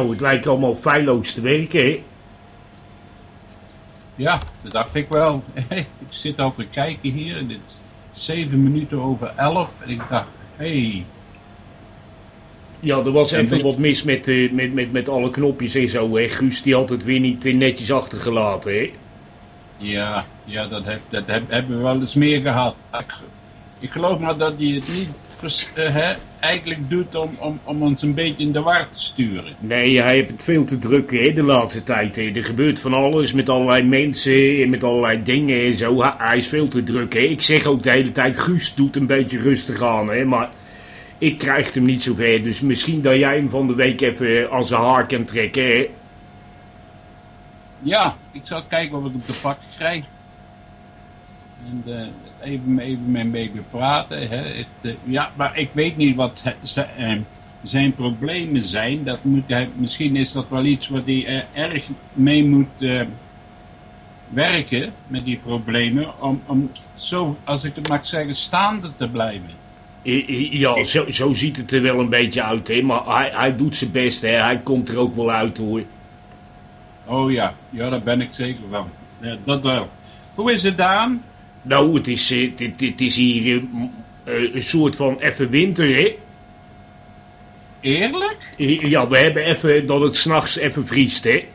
Zo, het lijkt allemaal feilloos te werken, hè? Ja, dat dacht ik wel. ik zit al te kijken hier en het is zeven minuten over elf. En ik dacht, hé, hey, Ja, er was En even wat mis met, eh, met, met, met alle knopjes en zo, hè? Guus, die had het weer niet eh, netjes achtergelaten, hè? ja, ja dat, heb, dat heb, hebben we wel eens meer gehad. Ik, ik geloof maar dat hij het niet hè, eigenlijk doet om, om, om ons een beetje in de war te sturen. Nee, hij heeft het veel te druk hè, de laatste tijd. Hè. Er gebeurt van alles met allerlei mensen en met allerlei dingen en zo. Hij, is veel te druk. Hè. Ik zeg ook de hele tijd, Guus doet een beetje rustig aan. Hè. Maar ik krijg hem niet zover. Dus misschien dat jij hem van de week even aan zijn haar kan trekken. Hè. Ja, ik zal kijken wat ik op de pak krijg. En eh, even, even met een beetje praten. Hè. Het, eh, ja, maar ik weet niet wat eh, zijn problemen zijn. Dat moet hij, misschien is dat wel iets wat hij eh, erg mee moet eh, werken met die problemen. Om, om zo, als ik het mag zeggen, staande te blijven. Ja, zo, zo ziet het er wel een beetje uit. Hè. Maar hij, hij doet zijn best. Hè. Hij komt er ook wel uit hoor. Oh ja, ja daar ben ik zeker van. Ja, dat wel. Hoe is het Daan? Nou, het is, eh, dit is hier eh, eh, een soort van even winter. Hè. Eerlijk? Ja, we hebben even dat het s'nachts even vriest, hè?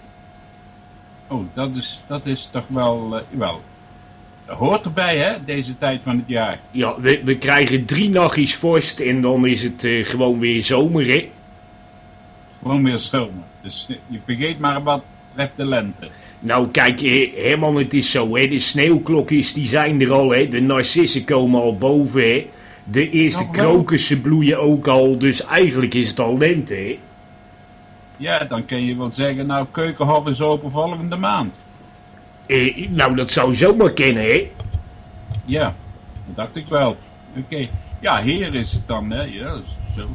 Oh, dat is, dat is toch wel, wel, hoort erbij hè, deze tijd van het jaar. Ja, we, we krijgen drie nachtjes vorst en dan is het gewoon weer zomer, hè? Gewoon weer zomer. Dus je vergeet maar wat betreft de lente. Nou, kijk, Herman, het is zo, hè? De sneeuwklokjes, die zijn er al, hè? De narcissen komen al boven, hè? De eerste wel? krokussen bloeien ook al, dus eigenlijk is het al lente, hè? Ja, dan kun je wel zeggen, nou, Keukenhof is open volgende maand. Eh, nou, dat zou zomaar kennen, hè? Ja, dat dacht ik wel. Oké. Ja, hier is het dan, hè. Ja, zo.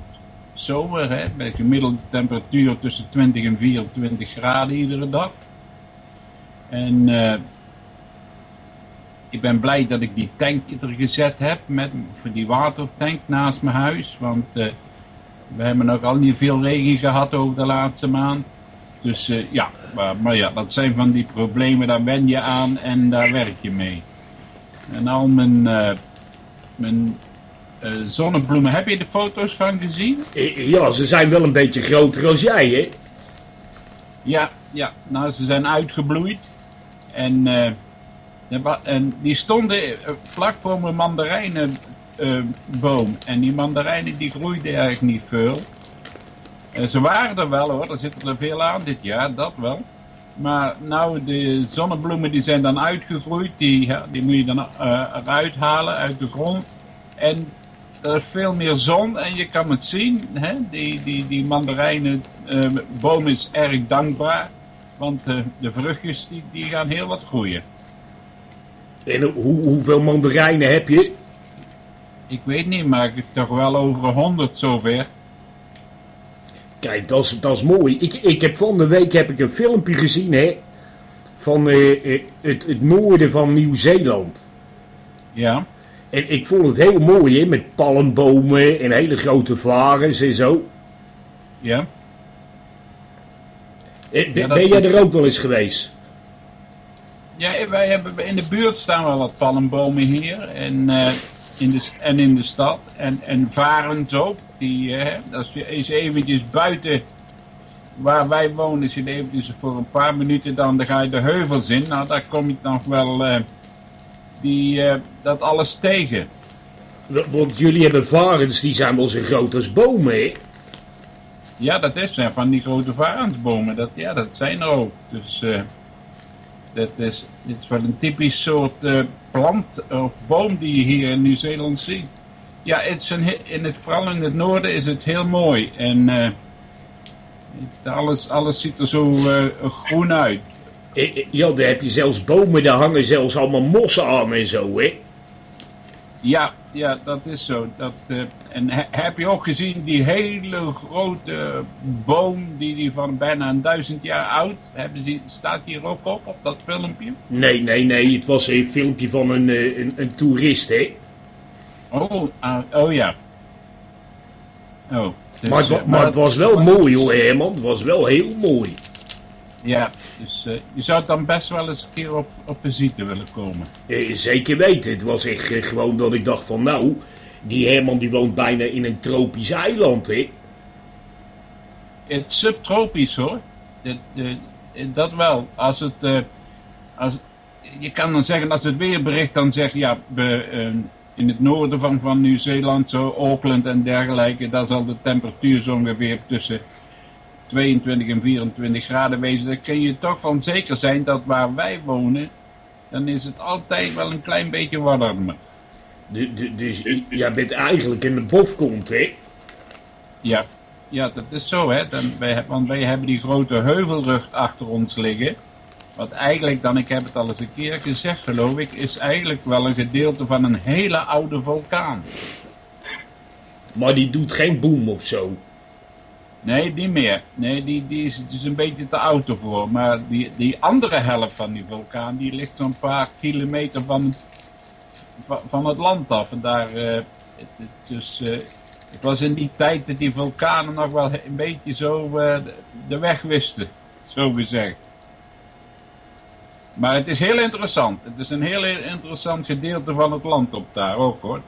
Zomer, hè. Met gemiddelde temperatuur tussen 20 en 24 graden iedere dag. En eh, ik ben blij dat ik die tank er gezet heb, met, voor die watertank naast mijn huis. Want eh, we hebben nog al niet veel regen gehad over de laatste maand. Dus eh, ja, maar, maar ja, dat zijn van die problemen, daar wen je aan en daar werk je mee. En al mijn, mijn zonnebloemen, heb je de foto's van gezien? Ja, ze zijn wel een beetje groter als jij, hè? Ja, ja, nou ze zijn uitgebloeid. En, eh, en die stonden eh, vlak voor mijn mandarijnenboom. en die mandarijnen die groeiden eigenlijk niet veel. Eh, ze waren er wel hoor, er zitten er veel aan dit jaar, dat wel. Maar nou, de zonnebloemen die zijn dan uitgegroeid, die, die moet je dan eh, eruit halen uit de grond. En er is veel meer zon en je kan het zien. Hè? Die, die, die mandarijnenboom is erg dankbaar. Want eh, de vruchtjes die, die gaan heel wat groeien. En hoe, hoeveel mandarijnen heb je? Ik weet niet, maar ik heb toch wel over een honderd zover. Kijk, dat is, dat is mooi. Ik, ik heb van de week heb ik een filmpje gezien, hè? Van eh, eh, het, het noorden van Nieuw-Zeeland. Ja, En ik vond het heel mooi, hè? Met palmbomen en hele grote varens en zo. ja. Eh, ben Ja, jij is- er ook wel eens geweest? Ja, wij hebben in de buurt staan wel wat palmbomen hier. En, eh, in, de, en in de stad. En, en varens ook. Die, eh, als je eens eventjes buiten waar wij wonen, zit eventjes voor een paar minuten dan, dan ga je de heuvels in. Nou, daar kom je nog wel die, dat alles tegen. Want jullie hebben varens, die zijn wel zo groot als bomen, hè? Ja, dat is zijn van die grote varensbomen. Dat, ja, dat zijn er ook. Dus eh, dat is, dit is wel een typisch soort eh, plant of boom die je hier in Nieuw-Zeeland ziet. Ja, het is een, in het, vooral in het noorden is het heel mooi. En eh, het- alles, alles ziet er zo groen uit. Ja, daar heb je zelfs bomen, daar hangen zelfs allemaal mossen aan en zo, hè? Ja, ja, dat is zo. Dat, eh, en he- heb je ook gezien die hele grote boom die, die van bijna een duizend jaar oud, hebben ze, staat hier ook op, op dat filmpje? Nee, nee, nee, het was een filmpje van een, eh, een, een toerist, hè? Oh, ah, oh ja. Oh, dus, Maar, het eh, maar het was wel mooi hoor, Herman. Het was wel heel mooi. Ja, dus eh, je zou dan best wel eens een keer op, op visite willen komen. Eh, zeker weten. Het was echt eh, gewoon dat ik dacht van nou, die Herman die woont bijna in een tropisch eiland, hè. Het is subtropisch hoor. Dat, de- dat wel. Als het, als, je kan dan zeggen, als het weerbericht dan zegt, ja, we, eh, in het noorden van, van Nieuw-Zeeland, zo Auckland en dergelijke, daar zal de temperatuur zo ongeveer tussen 22 en 24 graden wezen. Dan kun je toch van zeker zijn dat waar wij wonen, dan is het altijd wel een klein beetje warmer. Du- du- Dus jij bent eigenlijk in de bofkont, hè. Ja, ja dat is zo, hè. Dan, wij, want wij hebben die grote heuvelrug achter ons liggen. Wat eigenlijk dan, ik heb het al eens een keer gezegd geloof ik, is eigenlijk wel een gedeelte van een hele oude vulkaan. Maar die doet geen boom of zo. Nee, niet meer. Nee, die, die is, het is een beetje te oud ervoor. Maar die, die andere helft van die vulkaan, die ligt zo'n paar kilometer van, van, het land af. En daar, dus, het was in die tijd dat die vulkanen nog wel een beetje zo eh, de- de weg wisten, zo gezegd. Maar het is heel interessant. Het is een heel interessant gedeelte van het land op daar ook hoor.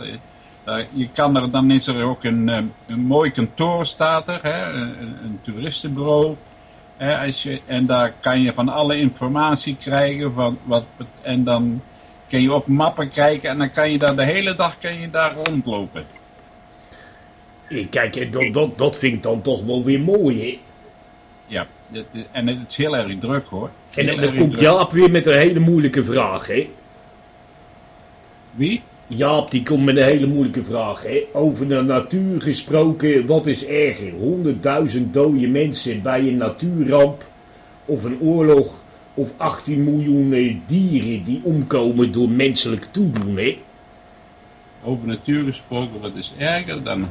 Eh, je kan er, dan is er ook een, eh, een mooi kantoor staat er, hè, een, een toeristenbureau. Hè, als je, en daar kan je van alle informatie krijgen. Van wat, en dan kun je op mappen kijken en dan kan je daar de hele dag kan je daar rondlopen. Eh, Kijk, dat, dat, dat vind ik dan toch wel weer mooi, hè. Ja, en het is heel erg druk hoor. En dan komt. Jaap weer met een hele moeilijke vraag, hè. Wie? Jaap die komt met een hele moeilijke vraag. Hè? Over de natuur gesproken, wat is erger? 100.000 dode mensen bij een natuurramp of een oorlog of 18 miljoen eh, dieren die omkomen door menselijk toedoen. Hè? Over natuur gesproken, wat is erger dan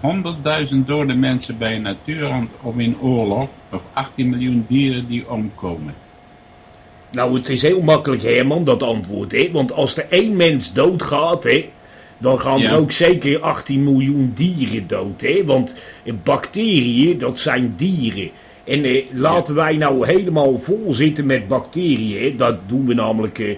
100.000 dode mensen bij een natuurramp of in oorlog, of 18 miljoen dieren die omkomen. Nou, het is heel makkelijk, Herman, dat antwoord. Hè? Want als er één mens doodgaat, hè, dan gaan Ja. er ook zeker 18 miljoen dieren dood. Hè? Want eh, bacteriën, dat zijn dieren. En eh, laten wij nou helemaal vol zitten met bacteriën. Hè? Dat doen we namelijk eh,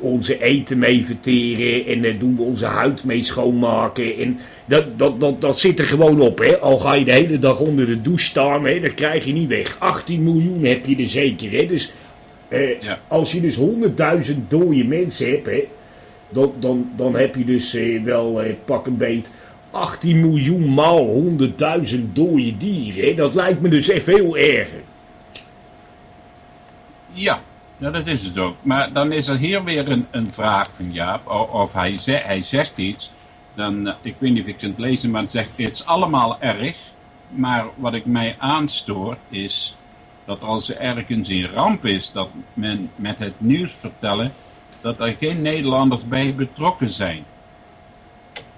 onze eten mee verteren. En daar doen we onze huid mee schoonmaken. En dat, dat, dat, dat zit er gewoon op. Hè? Al ga je de hele dag onder de douche staan, hè? dat krijg je niet weg. 18 miljoen heb je er zeker. Hè? Dus eh, Ja. als je dus 100.000 dode mensen hebt, hè, dan, dan, dan heb je dus eh, wel eh, pak een beet 18 miljoen maal 100.000 dode dieren. Hè. Dat lijkt me dus echt veel erger. Ja, ja, dat is het ook. Maar dan is er hier weer een, een vraag van Jaap, of hij, ze, hij zegt iets, dan, eh, ik weet niet of ik het lezen, maar zegt, het is allemaal erg, maar wat ik mij aanstoor is dat als er ergens een ramp is, dat men met het nieuws vertellen, dat er geen Nederlanders bij betrokken zijn.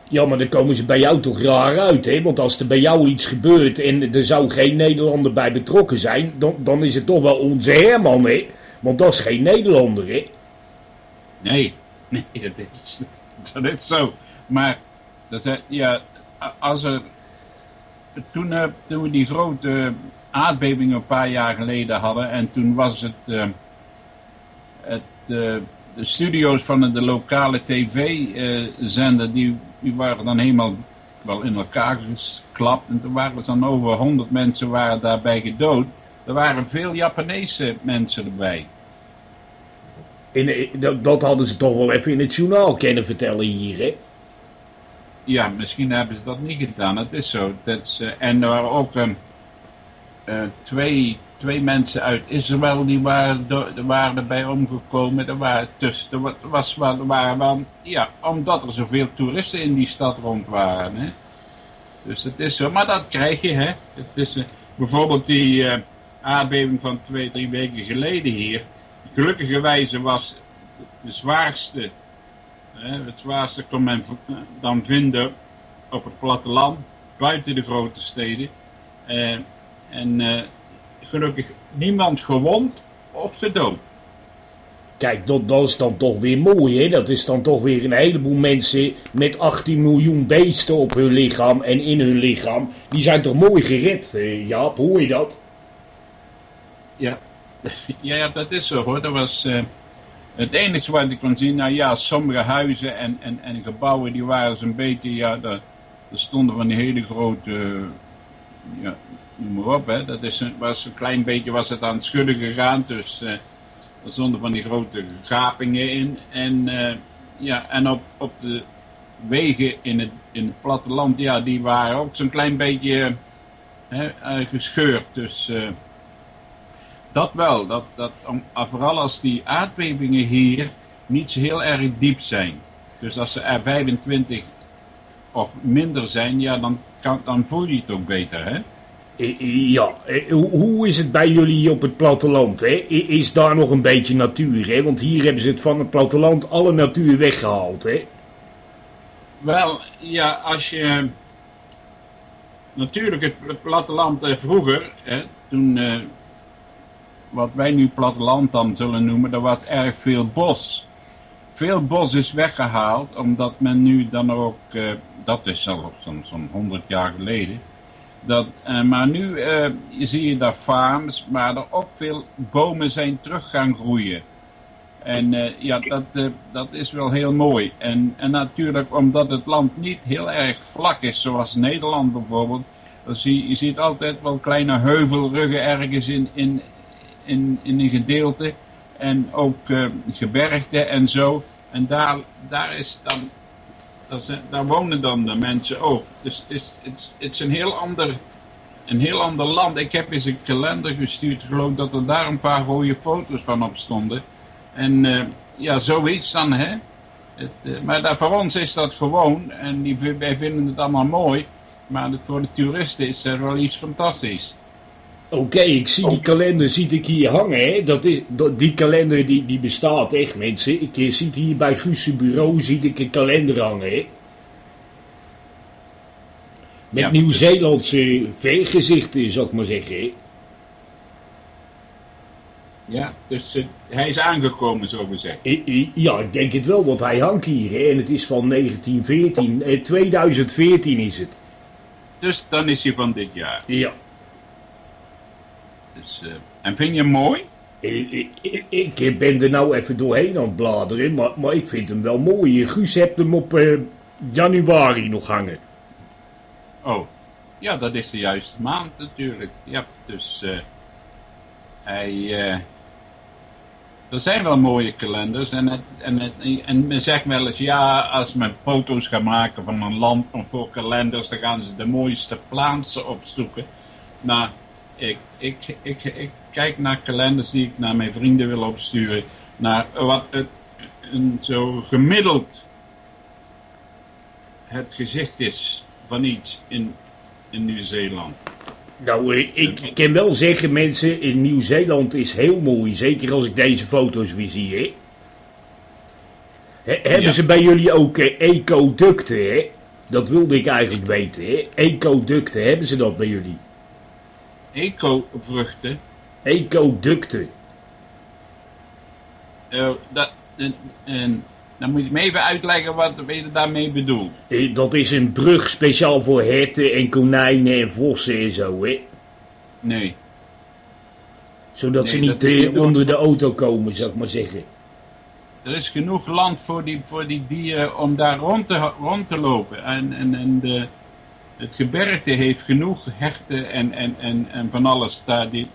Ja, maar dan komen ze bij jou toch raar uit, hè? Want als er bij jou iets gebeurt en er zou geen Nederlander bij betrokken zijn, dan, dan is het toch wel onze Herman, hè? Want dat is geen Nederlander, hè? Nee, nee, dat is, dat is zo. Maar, dat is, ja, als er, toen, eh, toen we die grote aardbeving een paar jaar geleden hadden, en toen was het, eh, het eh, studio's van de lokale tv-zender, die, die waren dan helemaal wel in elkaar geklapt. En toen waren er dan over 100 mensen waren daarbij gedood. Er waren veel Japanese mensen erbij. Eh, dat, dat hadden ze toch wel even in het journaal kunnen vertellen hier, hè? Ja, misschien hebben ze dat niet gedaan. Dat is zo. Dat is, en er waren ook ehm, eh, twee, twee mensen uit Israël die waren, waren erbij omgekomen. Er waren tussen, er wa- was waren ja, omdat er zoveel toeristen in die stad rond waren. Hè. Dus het is zo. Maar dat krijg je, hè. Het is, eh, bijvoorbeeld die eh, aardbeving van twee, drie weken geleden hier. Gelukkigerwijze was de zwaarste Hè, het zwaarste kon men dan vinden op het platteland, buiten de grote steden. Eh, en eh, gelukkig niemand gewond of gedood. Kijk, dat, dat is dan toch weer mooi, hè? Dat is dan toch weer een heleboel mensen met 18 miljoen beesten op hun lichaam en in hun lichaam. Die zijn toch mooi gered, eh, Jaap? Hoor je dat? Ja. ja, ja, dat is zo hoor. Dat was eh, het enige wat ik kon zien. Nou ja, sommige huizen en, en, en gebouwen die waren zo'n beetje, ja, daar, daar stonden van die hele grote, eh, ja, noem maar op. Dat is was een klein beetje, was het aan het schudden gegaan, dus... eh er van die grote gapingen in. En, eh, ja, en op, op de wegen in het, in het platteland, ja, die waren ook zo'n klein beetje hè, eh, gescheurd. Dus dat wel. Dat, dat, ah, vooral als die aardbevingen hier niet zo heel erg diep zijn. Dus als ze er 25 of minder zijn, ja, dan, kan, dan voel je het ook beter, hè? Ja, hoe- is het bij jullie op het platteland? Hè? Is daar nog een beetje natuur? Hè? Want hier hebben ze het van het platteland alle natuur weggehaald. Hè? Wel, ja, als je... Natuurlijk, het, platteland eh, vroeger, hè, toen... eh, wat wij nu platteland dan zullen noemen, er was erg veel bos. Veel bos is weggehaald, omdat men nu dan ook... eh, dat is zelfs zo'n zo'n 100 jaar geleden. Dat, eh, maar nu eh, zie je daar farms, maar er ook veel bomen zijn terug gaan groeien. En eh, ja, dat, dat is wel heel mooi. En, en natuurlijk omdat het land niet heel erg vlak is, zoals Nederland bijvoorbeeld. Dan zie, je ziet altijd wel kleine heuvelruggen ergens in, in, in, in een gedeelte. En ook eh, gebergte en zo. En daar, daar is dan daar, wonen dan de mensen ook. Dus het is, is, het is een, heel ander, een heel ander land. Ik heb eens een kalender gestuurd. Ik geloof dat er daar een paar mooie foto's van op stonden. En eh, ja, zoiets dan, hè. Het, eh, maar daar, voor ons is dat gewoon. En die, wij vinden het allemaal mooi. Maar voor de toeristen is het wel iets fantastisch. Oké, ik zie die kalender ziet ik hier hangen. Hè? Dat is, dat, die kalender die, die bestaat echt, mensen. Ik eh, zie hier bij Guus' bureau ziet ik een kalender hangen. Hè? Met Ja, Nieuw-Zeelandse vergezichten, zou ik maar zeggen. Hè? Ja, dus eh, hij is aangekomen, zo gezegd. I- Ja, ik denk het wel, want hij hangt hier. Hè? En het is van 1914. Eh, 2014 is het. Dus dan is hij van dit jaar. Ja. Dus, eh, en vind je hem mooi? Ik, ik, ik- ben er nou even doorheen aan het bladeren, maar, maar ik vind hem wel mooi. Guus hebt hem op eh, januari nog hangen. Oh, ja, dat is de juiste maand natuurlijk. Ja, dus eh, hij. eh, er zijn wel mooie kalenders en, het, en, het, en men zegt wel eens ja, als men foto's gaat maken van een land voor kalenders, dan gaan ze de mooiste plaatsen opzoeken. Nou, ik, ik, ik, ik kijk naar kalenders die ik naar mijn vrienden wil opsturen, naar wat het een zo gemiddeld het gezicht is van iets in, in Nieuw-Zeeland. Nou, eh, ik kan wel zeggen, mensen, in Nieuw-Zeeland is heel mooi. Zeker als ik deze foto's weer zie, hè. He- hebben Ja. ze bij jullie ook eh, ecoducten, hè? Dat wilde ik eigenlijk weten, hè. Ecoducten, hebben ze dat bij jullie? Eco-vruchten, Ecoducten. eh, dat, en, en dan moet je me even uitleggen wat je daarmee bedoelt. Eh, Dat is een brug speciaal voor herten en konijnen en vossen en zo, hè. Nee. Zodat ze niet eh, niet onder de auto komen, zou ik maar zeggen. Er is genoeg land voor die, voor die dieren om daar rond te, rond te lopen. En, en, en de, het gebergte heeft genoeg herten en, en, en, en van alles daar die,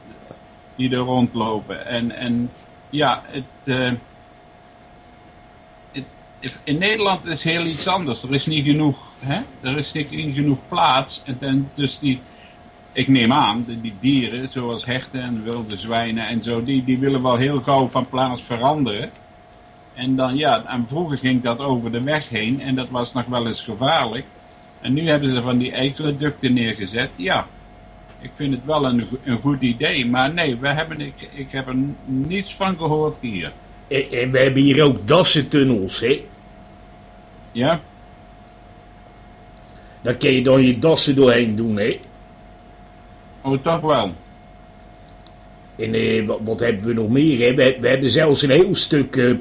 die er rondlopen. En, en ja, het, eh, het- in Nederland is heel iets anders. Er is niet genoeg, hè? Er is niet genoeg plaats. En, dus die, ik neem aan, die, die dieren, zoals herten en wilde zwijnen en zo, die, die willen wel heel gauw van plaats veranderen. En dan ja, en vroeger ging dat over de weg heen en dat was nog wel eens gevaarlijk. En nu hebben ze van die ecoducten neergezet. Ja, ik vind het wel een, een goed idee. Maar nee, we hebben, ik, ik heb er niets van gehoord hier. En, we hebben hier ook dassentunnels. En, en we hebben hier ook dassentunnels, hè. Dat kun je dan je dassen doorheen doen, hè. Ja? Daar kun je dan je dassen doorheen doen, hè. Oh, toch wel. En eh, wat, wat hebben we nog meer? Hè? We, we hebben zelfs een heel stuk eh,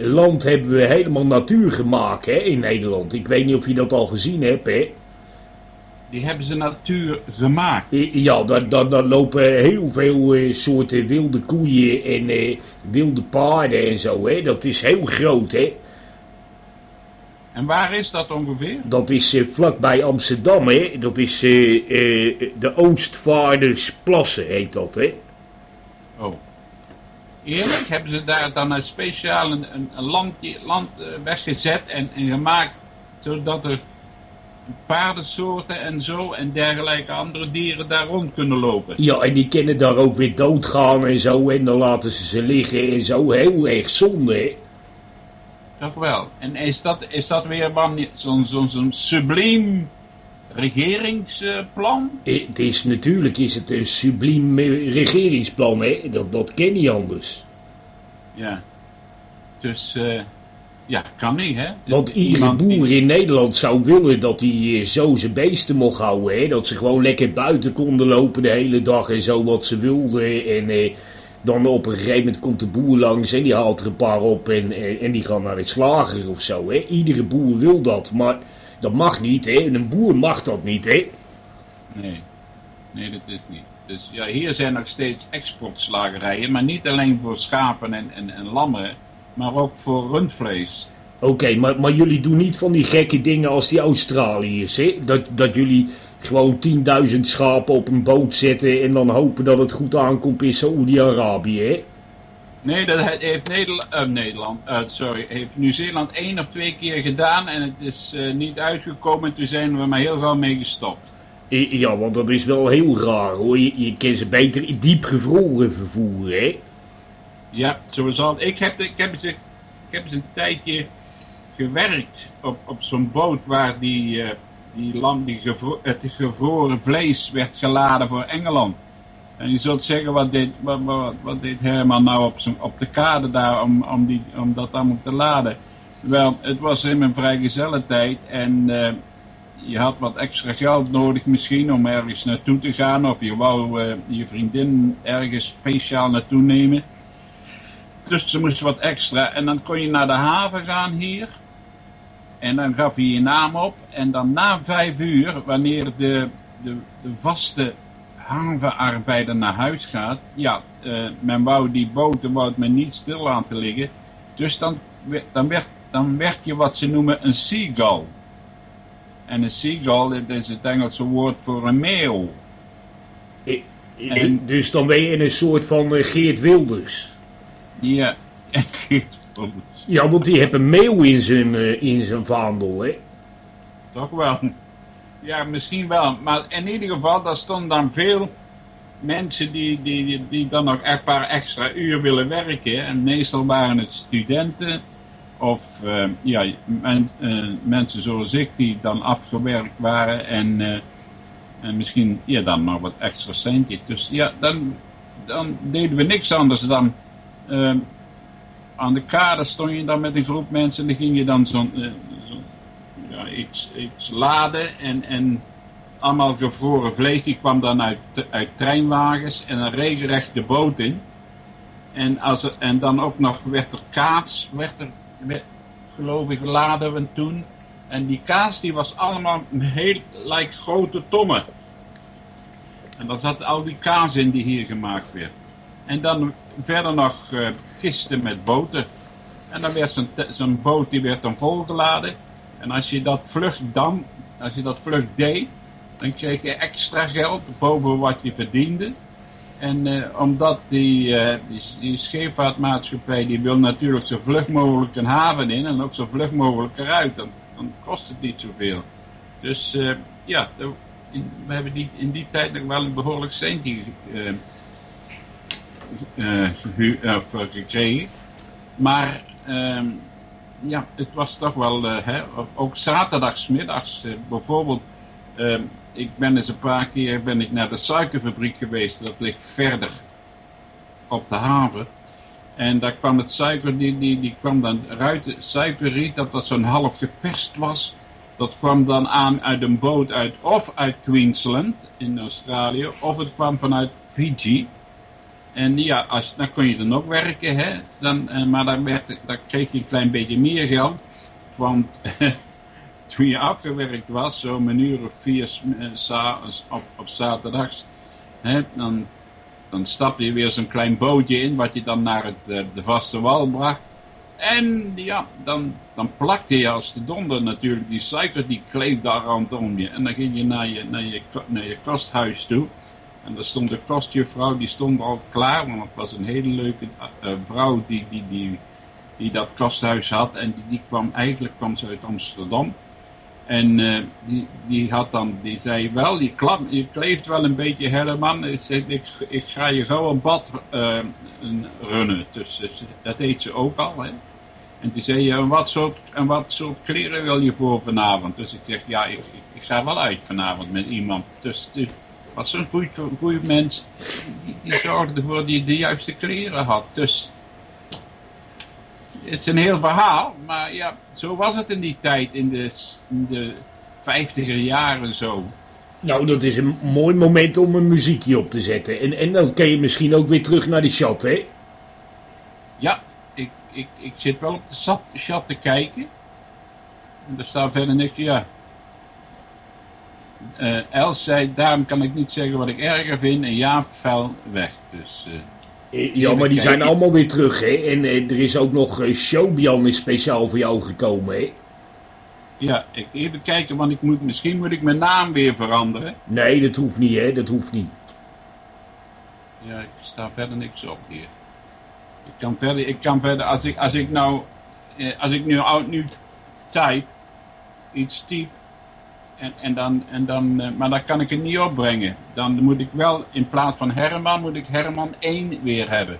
land hebben we helemaal natuur gemaakt hè, in Nederland. Ik weet niet of je dat al gezien hebt. Hè? Die hebben ze natuur gemaakt. Ja, daar, daar, daar lopen heel veel eh, soorten wilde koeien en eh, wilde paarden en zo. Hè? Dat is heel groot. Hè? En waar is dat ongeveer? Dat is eh, vlakbij Amsterdam. Hè? Dat is de Oostvaardersplassen heet dat. Hè? Oh. Eerlijk, hebben ze daar dan een speciaal een, een, land, land eh, weggezet en, en gemaakt, zodat er paardensoorten en zo en dergelijke andere dieren daar rond kunnen lopen. Ja, en die kunnen daar ook weer doodgaan en zo. En dan laten ze ze liggen en zo. Heel erg zonde, hè? Toch wel. En is dat, is dat weer zo'n zo'n zo'n subliem regeringsplan? Het is natuurlijk is het een subliem regeringsplan, hè? Dat, dat ken niet anders. Ja. Dus, eh, ja, kan niet, hè? Want iedere die- boer in Nederland zou willen dat hij eh, zo zijn beesten mocht houden, hè? Dat ze gewoon lekker buiten konden lopen de hele dag en zo wat ze wilden. En eh, dan op een gegeven moment komt de boer langs en die haalt er een paar op en, en, en die gaan naar het slager of zo, hè? Iedere boer wil dat, maar dat mag niet, hè? En een boer mag dat niet, hè? Nee. Nee, dat is niet. Dus ja, hier zijn nog steeds exportslagerijen, maar niet alleen voor schapen en, en, en lammen, maar ook voor rundvlees. Oké, maar, maar jullie doen niet van die gekke dingen als die Australiërs, hè? Dat, dat jullie gewoon 10.000 schapen op een boot zetten en dan hopen dat het goed aankomt in Saoedi-Arabië, hè? Nee, dat he- heeft Nederland, eh, Nederland eh, sorry, heeft Nieuw-Zeeland één of twee keer gedaan en het is eh, niet uitgekomen. Toen zijn we maar heel gauw mee gestopt. Ja, want dat is wel heel raar, hoor. Je, je kan ze beter diep gevroren vervoeren, hè? Ja, zoals al. Ik heb, ik heb, eens, ik heb eens een tijdje gewerkt op, op zo'n boot waar die, die lam, die gevro- het gevroren vlees werd geladen voor Engeland. En je zult zeggen, wat deed, wat, wat, wat deed Herman nou op, op de kade daar om, om, die, om dat allemaal te laden? Wel, het was in mijn vrijgezelle tijd en eh, je had wat extra geld nodig misschien om ergens naartoe te gaan. Of je wou eh, je vriendin ergens speciaal naartoe nemen. Dus ze moesten wat extra. En dan kon je naar de haven gaan hier. En dan gaf je je naam op. En dan na vijf uur, wanneer de, de, de vaste havenarbeider naar huis gaat. Ja, eh, men wou die boten wou men niet stil laten liggen. Dus dan, dan, werd, dan werd je wat ze noemen een seagull. En een seagull, dat is het Engelse woord voor een meeuw. En- Dus dan ben je in een soort van eh, Geert Wilders. Ja, en Ja, want die heeft een meeuw in zijn, eh, in zijn vaandel, hè? Toch wel. Ja, misschien wel. Maar in ieder geval, daar stonden dan veel mensen die, die, die, dan nog een paar extra uur willen werken. En meestal waren het studenten of eh, ja, eh, mensen zoals ik die dan afgewerkt waren. En, eh, en misschien ja, dan nog wat extra centjes. Dus ja, dan, dan deden we niks anders dan... aan de kade stond je dan met een groep mensen en dan ging je dan zo'n iets, laden en, en allemaal gevroren vlees. Die kwam dan uit, uit treinwagens en dan regenrecht de boot in. En, als en dan ook nog werd er kaas, werd er, geloof ik, laden we toen. En die kaas die was allemaal heel, lijkt grote tommen. En daar zat al die kaas in die hier gemaakt werd. En dan verder nog eh, kisten met boten. En dan werd zo'n boot die werd dan volgeladen. En als je dat vlug dan, als je dat vlug deed, dan kreeg je extra geld boven wat je verdiende. En eh, omdat die, eh, die, scheepvaartmaatschappij die wil natuurlijk zo vlug mogelijk een haven in en ook zo vlug mogelijk eruit. Dan, kost het niet zoveel. Dus eh, ja, we hebben die, in die tijd nog wel een behoorlijk centje gekregen. Maar ehm, ja, het was toch wel, eh, hè, ook zaterdagsmiddags eh, bijvoorbeeld. ehm, ik ben eens een paar keer ben ik naar de suikerfabriek geweest, dat ligt verder op de haven. En daar kwam het suiker, die, die, die kwam dan eruit, het suikerriet, dat dat zo'n half geperst was. Dat kwam dan aan uit een boot uit, of uit Queensland in Australië, of het kwam vanuit Fiji. En ja, als, dan kon je dan ook werken, hè. Dan, eh, maar dan, werd, dan kreeg je een klein beetje meer geld. Want toen je afgewerkt was, zo een uur of vier uh, op, op zaterdags, hè, dan, dan stapte je weer zo'n klein bootje in, wat je dan naar het, uh, de vaste wal bracht. En ja, dan, dan plakte je als de donder natuurlijk die suiker, die kleefde daar rondom je. En dan ging je naar je, naar je, naar je kosthuis toe. En daar stond de kostjuffrouw, die stond al klaar, want het was een hele leuke uh, vrouw die, die, die, die dat kosthuis had. En die, die kwam, eigenlijk kwam ze uit Amsterdam. En uh, die, die, had dan, die zei wel, je, klap, je kleeft wel een beetje Herman. Ik, ik, ik ga je gauw een bad uh, runnen. Dus, dus dat deed ze ook al. Hè. En die zei, en wat, soort, en wat soort kleren wil je voor vanavond? Dus ik zeg, ja, ik, ik, ga wel uit vanavond met iemand. Dus die was zo'n goed, goed mens. Die, die zorgde ervoor dat hij de juiste kleren had. Dus het is een heel verhaal, maar ja, zo was het in die tijd, in de, in de vijftiger jaren zo. Nou, dat is een mooi moment om een muziekje op te zetten. En, en dan kan je misschien ook weer terug naar de chat, hè? Ja, ik, ik, ik zit wel op de chat te kijken. En er staat verder niks, ja. Uh, Els zei, daarom kan ik niet zeggen wat ik erger vind. En ja, fel weg. Dus... Uh, ja, maar die zijn allemaal weer terug, hè? En er is ook nog Showbian is speciaal voor jou gekomen, hè? Ja, ik, even kijken, want ik moet, misschien moet ik mijn naam weer veranderen. Nee, dat hoeft niet, hè? Dat hoeft niet. Ja, ik sta verder niks op hier. Ik kan verder, ik kan verder, als ik, als ik nou, als ik nu oud nu type, iets type, en, en dan, en dan, uh, maar dan kan ik het niet opbrengen. Dan moet ik wel, in plaats van Herman, moet ik Herman 1 weer hebben.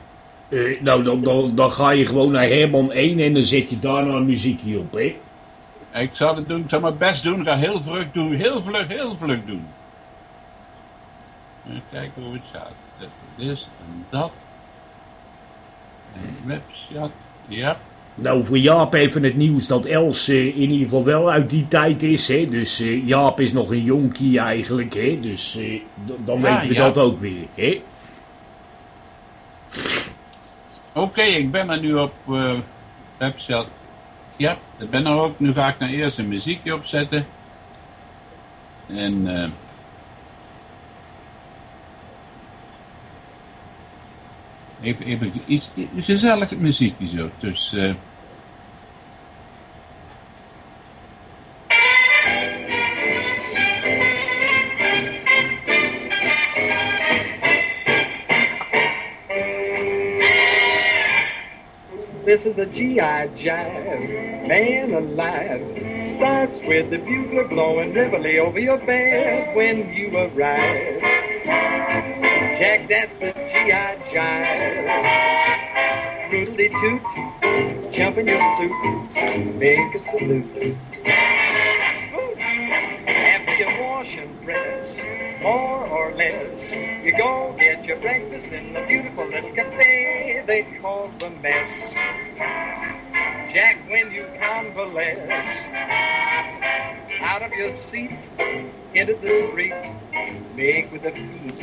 Uh, nou, dan, dan, dan ga je gewoon naar Herman 1 en dan zet je daarna een muziekje op, hè? Ik zal het doen, ik zal mijn best doen, ik ga heel vlug doen, heel vlug, heel vlug doen. Even kijken hoe het gaat. Dit en dat. En webchat, ja. Nou, voor Jaap even het nieuws dat Els uh, in ieder geval wel uit die tijd is. Hè? Dus uh, Jaap is nog een jonkie eigenlijk. Hè? Dus uh, dan ja, weten we dat ook weer. Hè? Oké, okay, ik ben er nu op website. Ja, ik ben er ook. Nu ga ik nou eerst een muziekje opzetten. En... Even, even iets, gezellig muziekje zo. Dus... This is the GI Jive, man alive. Starts with the bugler blowing reveille over your bed when you arrive. Jack, that's the GI Jive. Rudy toot, jump in your suit, make a salute. After you wash and press, more or less, you go get your breakfast in the beautiful little cafe they call the mess. Jack, when you convalesce out of your seat into the street, make with the feet.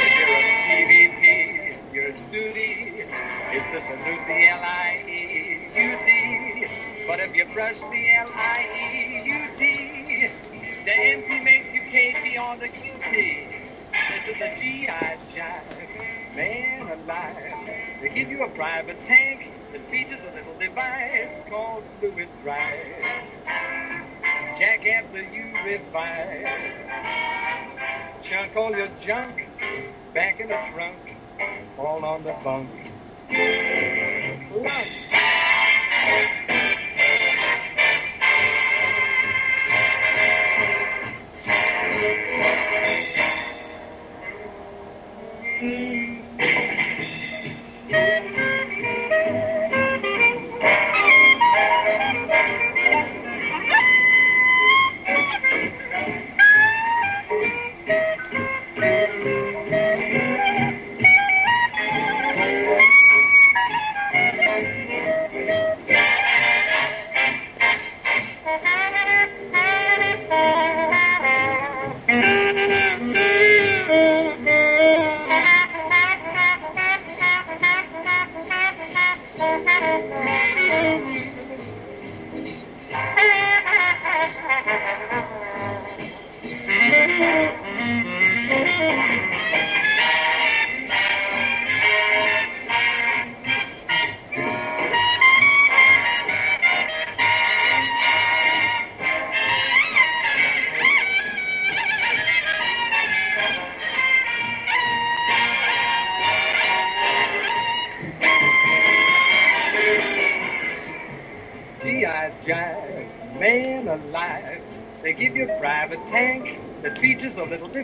If you're a PVP, your duty is to salute the L-I-E-U-D. But if you brush the L-I-E-U-D, the MP makes you KP on the QT. This is the GI jive, man alive. They give you a private tank that features a little device called fluid drive. Jack after you revive. Chuck all your junk back in the trunk, fall on the bunk. Lunch. Mm-hmm.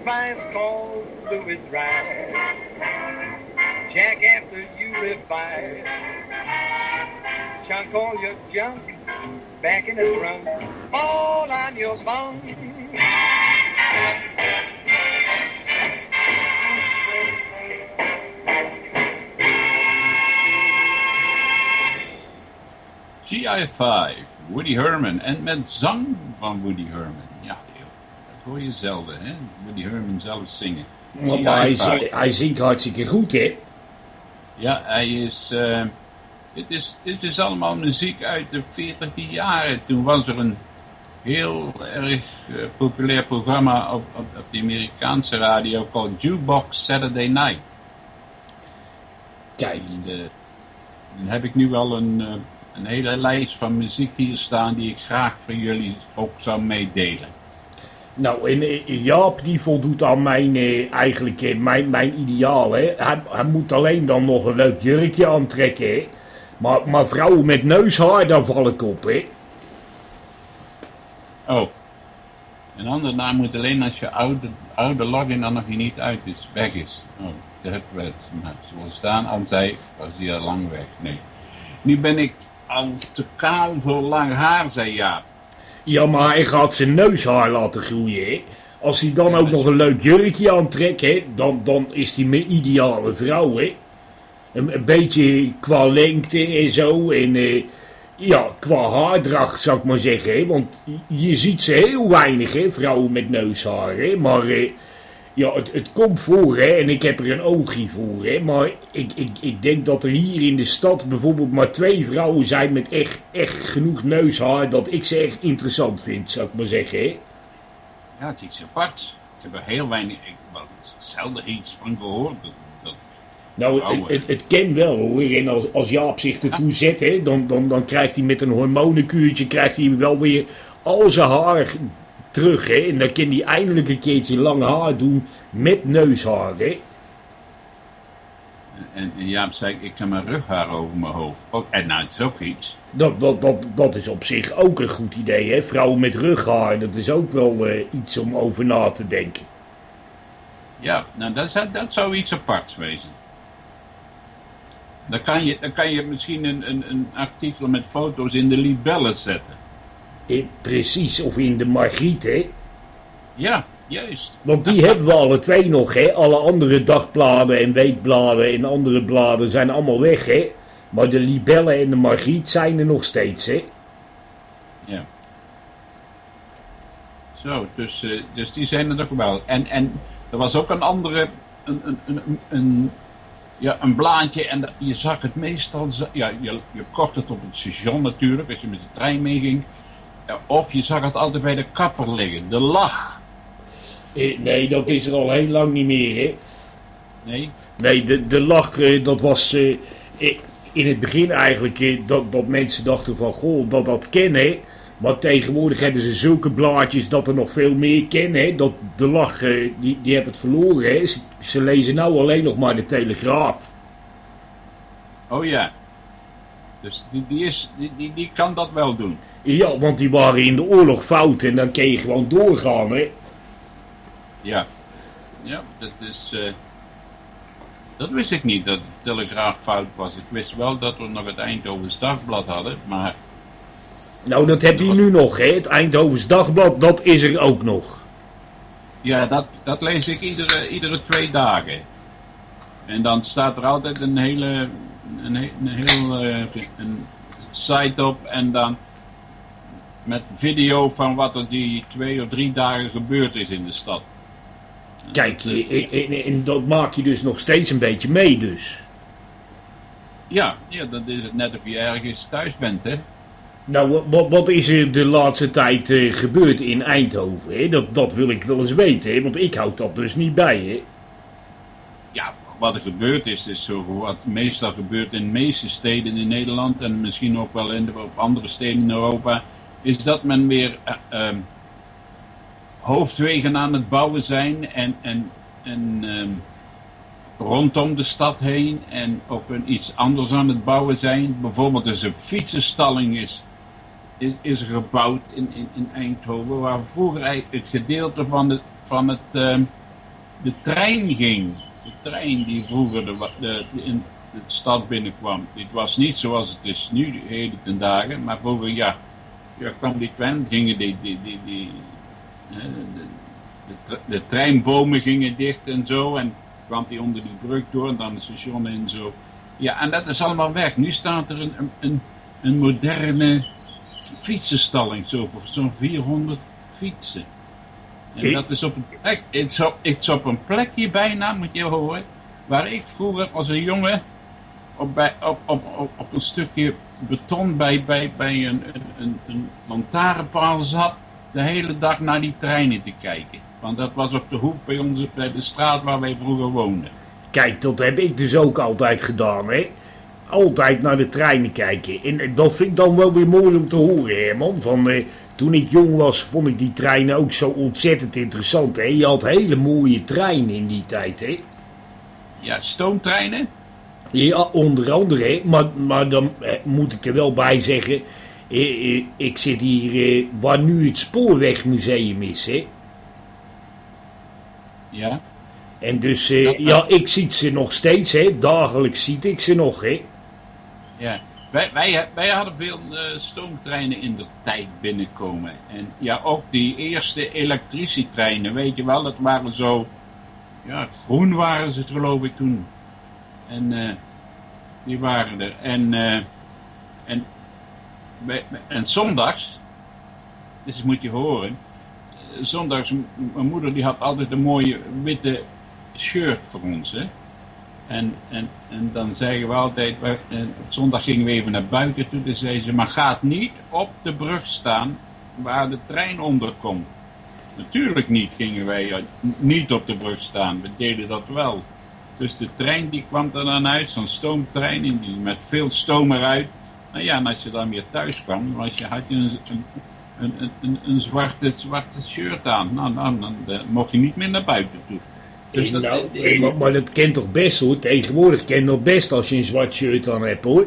A little device called fluid drive. Jack after you revive. Chunk all your junk back in the trunk, all on your bunk. GI5, Woody Herman. En met zang van Woody Herman. Hoor je zelden, hè? Woody Herman zelf zingen. Maar hij, GI5. zi- hij zingt hartstikke goed, hè? Ja, hij is... eh, dit, is dit is allemaal muziek uit de 40 jaren. Toen was er een heel erg eh, populair programma op, op, op de Amerikaanse radio called Jukebox Saturday Night. Kijk, En, eh, dan heb ik nu wel een, een hele lijst van muziek hier staan die ik graag voor jullie ook zou meedelen. Nou, en eh, Jaap die voldoet aan mijn, eh, eigenlijk, eh, mijn, mijn ideaal, hè? Hij, hij moet alleen dan nog een leuk jurkje aantrekken? Maar, maar vrouwen met neushaar, daar val ik op, hè? Oh. Een andere naam moet alleen als je oude, oude login dan nog niet uit is, weg is. Oh, daar hebben we het. Nou, zoals Daan al zei, was die al lang weg. Nee. Nu ben ik al te kaal voor lang haar, zei Jaap. Ja, maar hij gaat zijn neushaar laten groeien, hè? Als hij dan ook maar nog een leuk jurkje aantrekt, hè? Dan, dan is hij mijn ideale vrouw, hè? Een, een beetje qua lengte en zo. En eh, ja, qua haardracht zou ik maar zeggen, hè? Want je ziet ze heel weinig, hè? Vrouwen met neushaar, hè? Maar eh, ja, het, het komt voor, hè? En ik heb er een oogje voor, hè? Maar ik, ik, ik denk dat er hier in de stad bijvoorbeeld maar twee vrouwen zijn met echt, echt genoeg neushaar. Dat ik ze echt interessant vind, zou ik maar zeggen, hè? Ja, het is iets apart. Ik heb er heel weinig, ik heb zelden iets van gehoord. Dat, dat, Nou, het, Vrouwen. het, het ken wel hoor. En als, als Jaap zich ertoe zet, hè, dan, dan, dan krijgt hij met een hormonenkuurtje krijgt hij wel weer al zijn haar terug. Hè. En dan kan hij eindelijk een keertje lang haar doen met neushaar. Hè. en, en Jaap zei, ik heb mijn rughaar over mijn hoofd. Oh, en nou, het is ook iets. Dat, dat, dat, dat is op zich ook een goed idee. Hè. Vrouwen met rughaar, dat is ook wel eh, iets om over na te denken. Ja, nou, dat, zou, dat zou iets aparts wezen. Dan kan je, dan kan je misschien een, een, een artikel met foto's in de libellen zetten. Eh, precies, of in de Margriet, hè. Ja, juist. Want die hebben we alle twee nog, hè. Alle andere dagbladen en weekbladen en andere bladen zijn allemaal weg, hè. Maar de libellen en de margriet zijn er nog steeds, hè. Ja. Zo, dus, eh, dus die zijn er ook wel. En, en er was ook een andere, een, een, een, ja, een blaadje en je zag het meestal, ja, je, je kocht het op het station natuurlijk, als je met de trein meeging. Ja, Of je zag het altijd bij de kapper liggen, de lach. Eh, nee, dat is er al heel lang niet meer, hè. Nee? Nee, de, de lach, eh, dat was eh, eh, in het begin eigenlijk eh, dat, dat mensen dachten van, goh, dat dat ken, hè. Maar tegenwoordig hebben ze zulke blaadjes dat er nog veel meer kennen, hè. Dat de lach, eh, die, die hebben het verloren, hè. Ze, ze lezen nou alleen nog maar de Telegraaf. Oh ja. Dus die, die, is, die, die, die kan dat wel doen. Ja, want die waren in de oorlog fout en dan kun je gewoon doorgaan, hè. Ja. Ja, dat is... eh, dat wist ik niet, dat de Telegraaf fout was. Ik wist wel dat we nog het Eindhovens Dagblad hadden, maar... Nou, dat heb je nu nog, hè. Het Eindhovens Dagblad, dat is er ook nog. Ja, dat, dat lees ik iedere, iedere twee dagen. En dan staat er altijd een hele... Een, he- een heel... eh, een site op en dan... Met video van wat er die twee of drie dagen gebeurd is in de stad. Kijk, eh, en, en- en dat maak je dus nog steeds een beetje mee, dus. Ja, ja, dat is het net of je ergens thuis bent, hè. Nou, wat, wat is er de laatste tijd eh, gebeurd in Eindhoven? Hè? Dat, dat wil ik wel eens weten, hè? want ik houd dat dus niet bij. Hè? Ja, wat er gebeurd is, is zo wat meestal gebeurt in de meeste steden in Nederland en misschien ook wel in de, op andere steden in Europa, is dat men weer eh, ehm, hoofdwegen aan het bouwen zijn en, en, en ehm, rondom de stad heen en ook een iets anders aan het bouwen zijn. Bijvoorbeeld dus een fietsenstalling is, is, is gebouwd in, in, in Eindhoven, waar vroeger het gedeelte van, de, van het, ehm, de trein ging. De trein die vroeger de, de, in de stad binnenkwam. Dit was niet zoals het is nu, de hele dagen, maar vroeger ja, ja kwam die trein, gingen die, die, die, die de, de, de treinbomen gingen dicht en zo en kwam die onder die brug door en dan het station en zo. Ja, en dat is allemaal weg. Nu staat er een, een, een moderne fietsenstalling, zo voor zo'n 400 fietsen. En dat is op een plek, het is op, het is op een plekje bijna, moet je horen, waar ik vroeger als een jongen op, bij, op, op, op, op een stukje beton bij, bij, bij een, een, een, een lantaarnpaal zat, de hele dag naar die treinen te kijken. Want dat was op de hoek bij ons, bij de straat waar wij vroeger woonden. Kijk, dat heb ik dus ook altijd gedaan, hè. Altijd naar de treinen kijken. En dat vind ik dan wel weer mooi om te horen, Herman. Van, eh, toen ik jong was, vond ik die treinen ook zo ontzettend interessant, hè. Je had hele mooie treinen in die tijd, hè. Ja, stoomtreinen? Ja, onder andere. Maar, maar dan eh, moet ik er wel bij zeggen... eh, eh, ik zit hier waar nu het Spoorwegmuseum is, hè. Ja. En dus, ja, ik zie ze nog steeds, hè. Dagelijks zie ik ze nog, hè. Ja, wij, wij, wij hadden veel stoomtreinen in de tijd binnenkomen. En ja, ook die eerste elektricietreinen, weet je wel, dat waren zo... Ja, groen waren ze geloof ik toen. En eh, die waren er. En, eh, en, en zondags, dus moet je horen... eh, Zondags, mijn moeder die had altijd een mooie witte shirt voor ons, hè. En, en, en dan zeggen we altijd, en op zondag gingen we even naar buiten toe, dan zei ze, maar gaat niet op de brug staan waar de trein onder komt. Natuurlijk niet gingen wij eh, niet op de brug staan, we deden dat wel. Dus de trein die kwam er dan uit, zo'n stoomtrein, en die met veel stoom eruit. Nou ja, en als je dan weer thuis kwam, was je, had je een, een, een, een, zwarte, zwarte shirt aan. Nou, nou dan eh, mocht je niet meer naar buiten toe. Dus Eh, dat- nou, maar, maar dat kent toch best hoor. Tegenwoordig kent dat best als je een zwart shirt aan hebt hoor.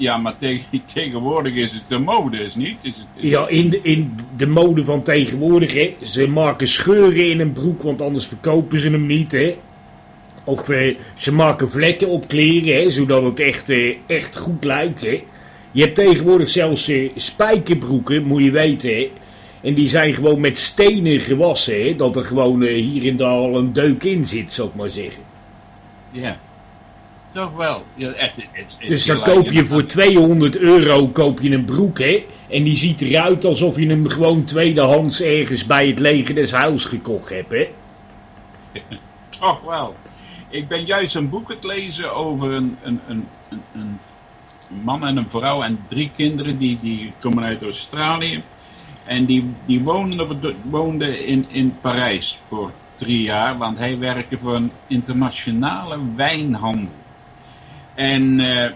Ja, maar tegen, tegenwoordig is het de mode, is niet? Is het, is Ja, in de, in de mode van tegenwoordig hè. Ze maken scheuren in een broek, want anders verkopen ze hem niet hè. Of eh, ze maken vlekken op kleren hè, zodat het echt, eh, echt goed lijkt hè. Je hebt tegenwoordig zelfs eh, spijkerbroeken, moet je weten hè. En die zijn gewoon met stenen gewassen hè. Dat er gewoon hier en daar al een deuk in zit, zou ik maar zeggen. Ja. Toch wel. Ja, het, het, het is Dus dan koop je voor 200 euro koop je een broek, hè? En die ziet eruit alsof je hem gewoon tweedehands ergens bij het leger des huis gekocht hebt, hè? Toch wel. Ik ben juist een boek het lezen over een, een, een, een, een man en een vrouw en drie kinderen die, die komen uit Australië. En die, die woonden, op het, woonden in, in Parijs voor drie jaar, want hij werkte voor een internationale wijnhandel. En, eh,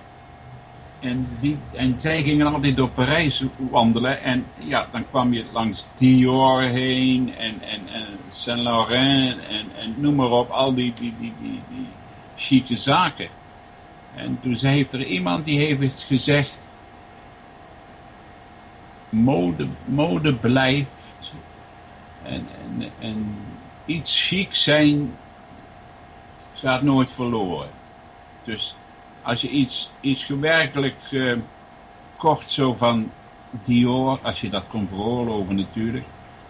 en, die, en zij gingen altijd door Parijs wandelen. En ja, dan kwam je langs Dior heen en, en, en Saint Laurent en, en noem maar op, al die, die, die, die, die chique zaken. En toen zei- heeft er iemand die heeft gezegd. Mode, mode blijft. En, en, en iets chic zijn gaat nooit verloren. Dus als je iets, iets gewerkelijk eh, kocht zo van Dior, als je dat kon veroorloven natuurlijk,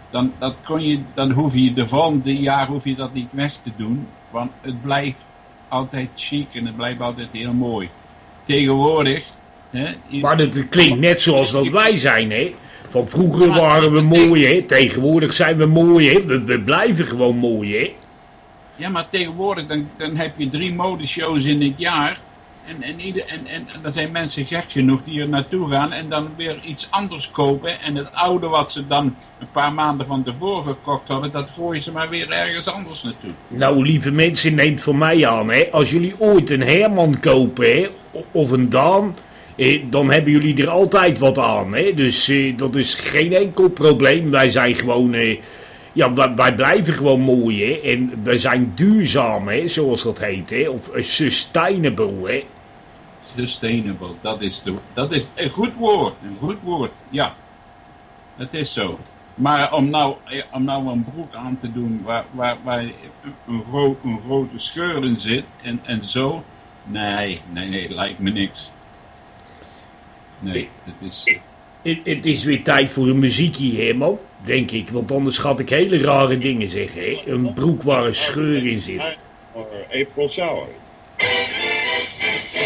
dan, dat kon je, dan hoef je de volgende jaar hoef je dat niet weg te doen, want het blijft altijd chic en het blijft altijd heel mooi. Tegenwoordig, hè, Maar dat klinkt net zoals dat wij zijn, hè? Van vroeger waren we mooi, hè? Tegenwoordig zijn we mooi, hè? We, we blijven gewoon mooi, hè? ja, maar tegenwoordig dan, dan heb je drie modeshows in het jaar En, en, ieder, en, en, er zijn mensen gek genoeg die er naartoe gaan en dan weer iets anders kopen. En het oude wat ze dan een paar maanden van tevoren gekocht hadden, dat gooien ze maar weer ergens anders naartoe. Nou, lieve mensen, neemt van mij aan, hè. Als jullie ooit een Herman kopen, hè, of een Daan, eh, dan hebben jullie er altijd wat aan, hè. Dus eh, dat is geen enkel probleem. Wij zijn gewoon, eh, ja, wij, blijven gewoon mooi, hè. En we zijn duurzaam, hè, zoals dat heet, hè. Of sustainable, hè. Sustainable, dat is, de, dat is een goed woord. Een goed woord, ja. Dat is zo. Maar om nou, eh, om nou een broek aan te doen waar, waar, waar een, gro een grote scheur in zit en, en zo. Nee, nee, nee, lijkt me niks. Nee, het is... Het, het is weer tijd voor een muziekje, Herman, denk ik. Want anders gaat ik hele rare dingen zeggen, hè. Een broek waar een scheur in zit. Or April shower.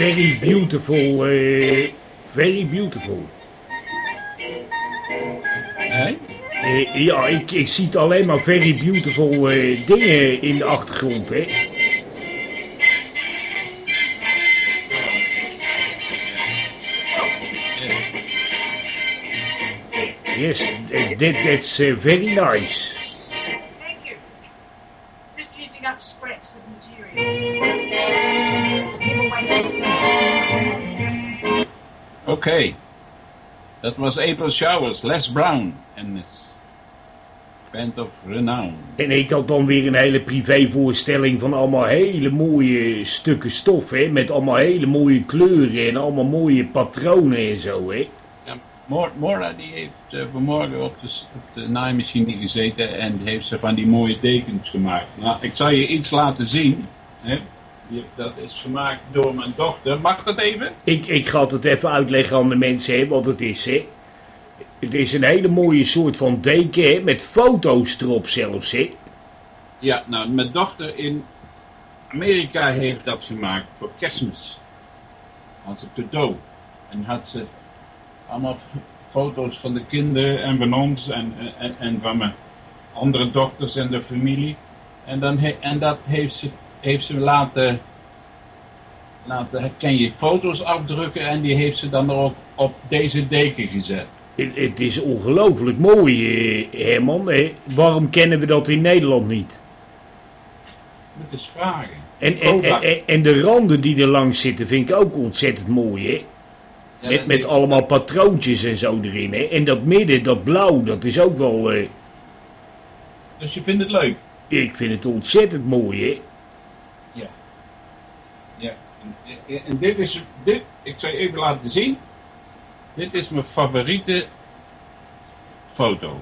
Very beautiful, eh, very beautiful. Hè? Eh, ja, ik, ik zie alleen maar very beautiful eh, dingen in de achtergrond, hè. Yes, th- that, that's uh, very nice. Oké. Dat was April Showers, Les Brown en Band of Renown. En ik had dan weer een hele privévoorstelling van allemaal hele mooie stukken stof, hè. Met allemaal hele mooie kleuren en allemaal mooie patronen en zo, hè. Ja, Mor- Mora die heeft eh, vanmorgen op de, op de naaimachine gezeten en heeft ze van die mooie dekens gemaakt. Nou, ik zal je iets laten zien. Hè? Die- Dat is gemaakt door mijn dochter. Mag dat even? Ik, ik ga het even uitleggen aan de mensen hè, wat het is. Hè. Het is een hele mooie soort van deken hè, met foto's erop zelfs. Hè. Ja, nou, mijn dochter in Amerika heeft dat gemaakt voor kerstmis. Als een cadeau. En had ze allemaal foto's van de kinderen en van ons en, en, en van mijn andere dochters en de familie. En, dan he- en dat heeft ze, heeft ze laten, laten, kan je foto's afdrukken en die heeft ze dan ook op deze deken gezet. Het, het is ongelooflijk mooi, eh, Herman. Hè. Waarom kennen we dat in Nederland niet? Moet eens vragen. En, en, en, de randen die er langs zitten vind ik ook ontzettend mooi. Hè. Ja, Met, met allemaal patroontjes en zo erin. Hè. En dat midden, dat blauw, dat is ook wel... eh, Dus je vindt het leuk? ik vind het ontzettend mooi. Hè. Ja, en, en- dit is, dit, ik zal je even laten zien. Dit is mijn favoriete foto.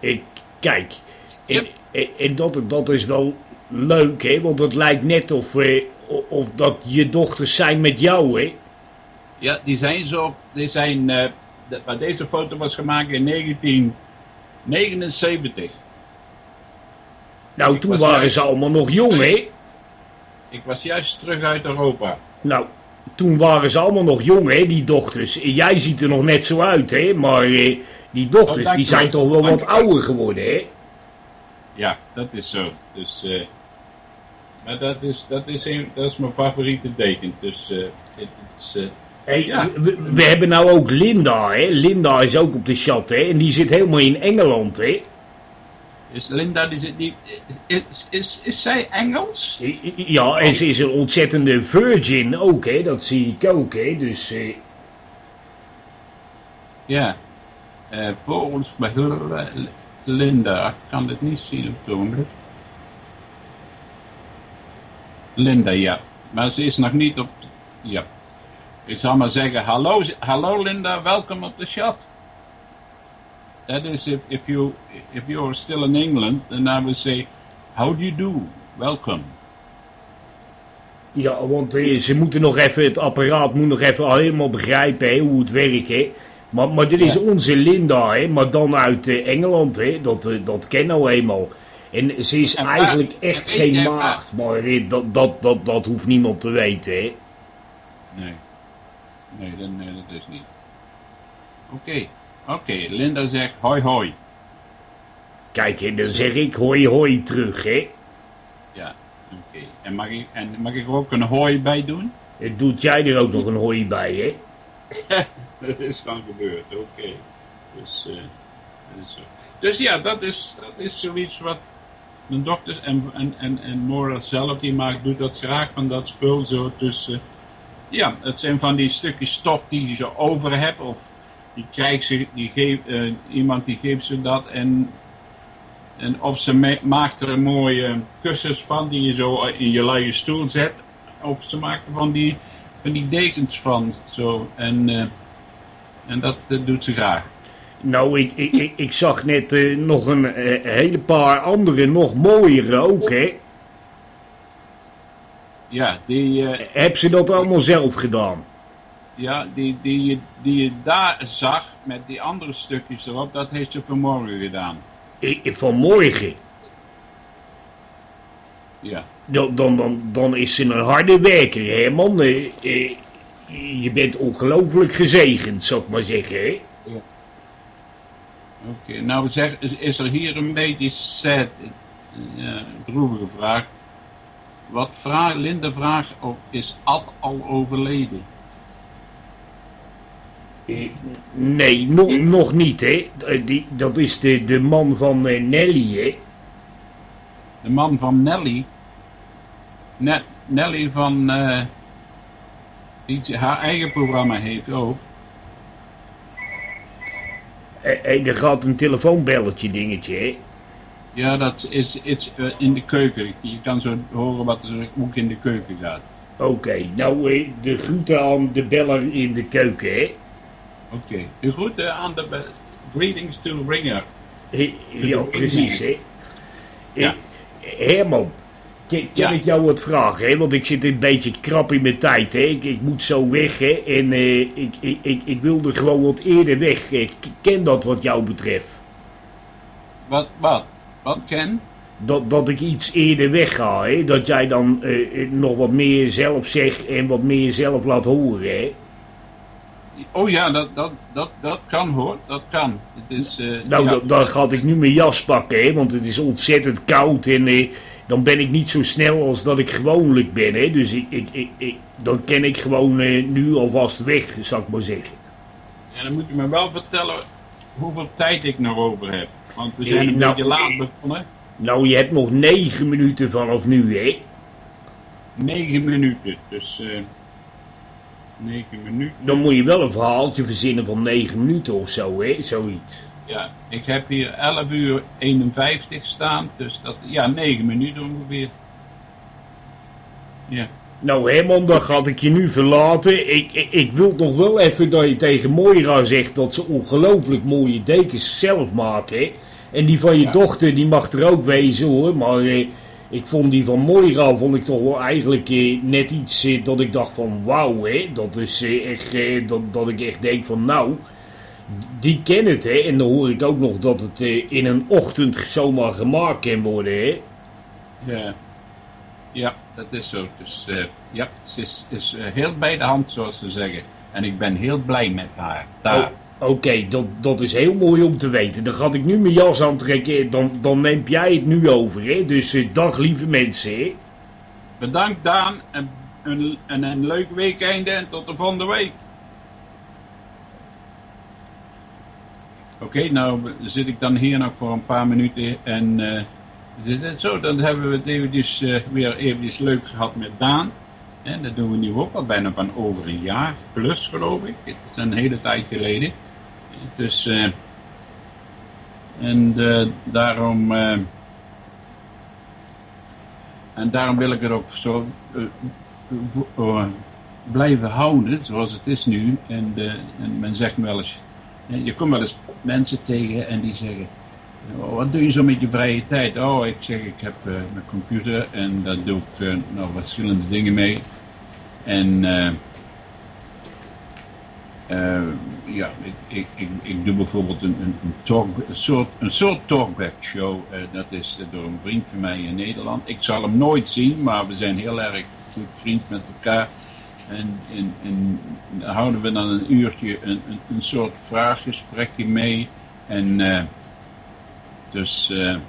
Ik, kijk, en, Yep. en, en dat, dat is wel leuk, hè? Want het lijkt net of, eh, of dat je dochters zijn met jou, hè? Ja, die zijn zo. Die zijn, eh, de- maar deze foto was gemaakt in 1979. Nou, Ik toen waren ze allemaal nog jong, hè? Ik was juist terug uit Europa. Nou, toen waren ze allemaal nog jong, hè, die dochters. Jij ziet er nog net zo uit, hè? Maar eh, die dochters, Oh, die zijn toch wel wat ouder geworden, hè? Ja, dat is zo. Dus, eh, maar dat is, dat, is een, dat is mijn favoriete deken. Dus eh, het is. Hey, Ja. we, we hebben nou ook Linda, hè? Linda is ook op de chat, hè? En die zit helemaal in Engeland, hè? Is Linda, die, zit- die, is, is, is zij Engels? Ja, en ze is een ontzettende virgin ook, hè? Dat zie ik ook, hè? Dus, eh, Ja. Eh volgens mij Linda, ik kan het niet zien op het ogenblik. Linda, ja. Maar ze is nog niet op. Ja. Ik zal maar zeggen, hallo, hallo Linda, welkom op de shop. That is if, if you if you're still in England, then I would say, how do you do? Welcome. ja, want eh, ze moeten nog even, het apparaat moet nog even helemaal begrijpen, hè? Hoe het werkt, hè? Maar, maar dit is Ja. onze Linda, hè? Maar dan uit eh, Engeland, hè? Dat, eh, dat kennen we eenmaal. En ze is En waar- eigenlijk echt geen maagd, maar eh, dat, dat, dat, dat hoeft niemand te weten, hè? Nee. Nee, dat, nee, dat is niet. Oké. Oké, Linda zegt hoi hoi. Kijk, dan zeg ik hoi hoi terug, hè? Ja, oké. En, mag ik, en mag ik er ook een hoi bij doen? Eh, Doet jij er ook nog een hoi bij, hè? dat is dan gebeurd, oké. Dus, eh, dat is zo. dus ja, dat is, dat is zoiets wat de dokters en, en, en, en Mora zelf, die maakt, doet dat graag van dat spul zo. Dus eh, ja, het zijn van die stukjes stof die je zo over hebt. Of die krijgt ze, die geeft, eh, iemand die geeft ze dat en, en of ze ma- maakt er een mooie kussens van die je zo in je luie stoel zet. Of ze maakt er van die, van die dekens van. Zo. En, eh, en dat eh, doet ze graag. Nou, ik, ik, ik, ik zag net nog een hele paar andere, nog mooiere ook, hè? Ja, die, Heb ze dat allemaal zelf gedaan? Ja, die, die, je- die je daar zag met die andere stukjes erop, dat heeft ze vanmorgen gedaan. Ik- vanmorgen. Ja. Dan, dan, dan, dan is ze een harde werker, hè, man? Eh, eh, je bent ongelooflijk gezegend, zou ik maar zeggen, hè? Oké, nou zeg, is, is er hier een beetje sad, uh, droevige vraag. Wat vraag, Linde vraagt, of is Ad al overleden? Nee, nog, nog niet, hè? Eh, Die, dat is de, de man van eh, Nelly, hè? De man van Nelly, Ne- Nelly van, eh, die haar eigen programma heeft ook. Eh, er gaat een telefoonbelletje dingetje, hè? Ja, dat is iets in de keuken. Je kan zo horen wat er ook in de keuken gaat. Oké, nou, de groeten aan de beller in de keuken, hè? Oké, de groeten aan de greetings to Ringer. Eh, Ja, precies, hè? Ja. Eh, Herman, kan, Ja. ik jou wat vragen, hè? Want ik zit een beetje krap in mijn tijd, hè? Ik, ik moet zo weg, hè? En eh, ik, ik, ik, ik wilde gewoon wat eerder weg. Eh, Ken dat wat jou betreft? Wat, wat? Wat, Ken? Dat, dat ik iets eerder wegga, hè? Dat jij dan eh, eh, nog wat meer zelf zegt en wat meer zelf laat horen, hè? Oh ja, dat, dat, dat, dat kan hoor, dat kan. Het is, eh, Nou, ja. dan, dan ga ik nu mijn jas pakken, hè? Want het is ontzettend koud en eh, dan ben ik niet zo snel als dat ik gewoonlijk ben, hè? Dus ik, ik, ik, ik- dan ken ik gewoon eh, nu alvast weg, zou ik maar zeggen. En dan moet je me wel vertellen hoeveel tijd ik nog over heb. Want we zijn een nou, beetje laat begonnen. Nou, je hebt nog negen minuten vanaf nu, hè? Negen minuten, dus... eh negen minuten. Dan moet je wel een verhaaltje verzinnen van negen minuten of zo, hè? Zoiets. Ja, ik heb hier 11 uur 51 staan, dus dat, ja, 9 minuten ongeveer. Ja. Nou Herman, dan ga ik je nu verlaten. Ik, ik, ik wil toch wel even dat je tegen Moira zegt dat ze ongelooflijk mooie dekens zelf maken. hè. En die van je Ja. dochter, die mag er ook wezen hoor. Maar eh, ik vond die van Moira vond ik toch wel eigenlijk eh, net iets eh, dat ik dacht van wauw hè. Dat is eh, echt, eh, dat, dat ik echt denk van nou, die kennen het hè. En dan hoor ik ook nog dat het in een ochtend zomaar gemaakt kan worden hè. Ja, ja dat is zo. Dus ja, ze is, is heel bij de hand, zoals ze zeggen. En ik ben heel blij met haar. Daar. Oh, Oké, dat, dat is heel mooi om te weten. Dan ga ik nu mijn jas aantrekken. Dan, dan neem jij het nu over. Hè? Dus eh, dag lieve mensen. Bedankt Daan en een, en een leuk weekende en tot de volgende week. Oké, nou zit ik dan hier nog voor een paar minuten en eh, zo, dan hebben we het eventjes, eh, weer eventjes leuk gehad met Daan. En dat doen we nu ook al bijna van over een jaar plus geloof ik. Het is een hele tijd geleden. Dus, eh, en eh, daarom... eh, en daarom wil ik het ook zo blijven houden zoals het is nu. En, en men zegt wel eens, je komt wel eens mensen tegen en die zeggen, "Oh, wat doe je zo met je vrije tijd? Oh, ik zeg, ik heb eh, mijn computer en daar doe ik nog verschillende dingen mee. En eh, ja, ik, ik, ik, doe bijvoorbeeld een, een, talk, een, soort, een soort talkback show. eh, dat is door een vriend van mij in Nederland. Ik zal hem nooit zien, maar we zijn heel erg goed vriend met elkaar. En, en, houden we dan een uurtje een, een, een soort vraaggesprekje mee. En eh, dus... en,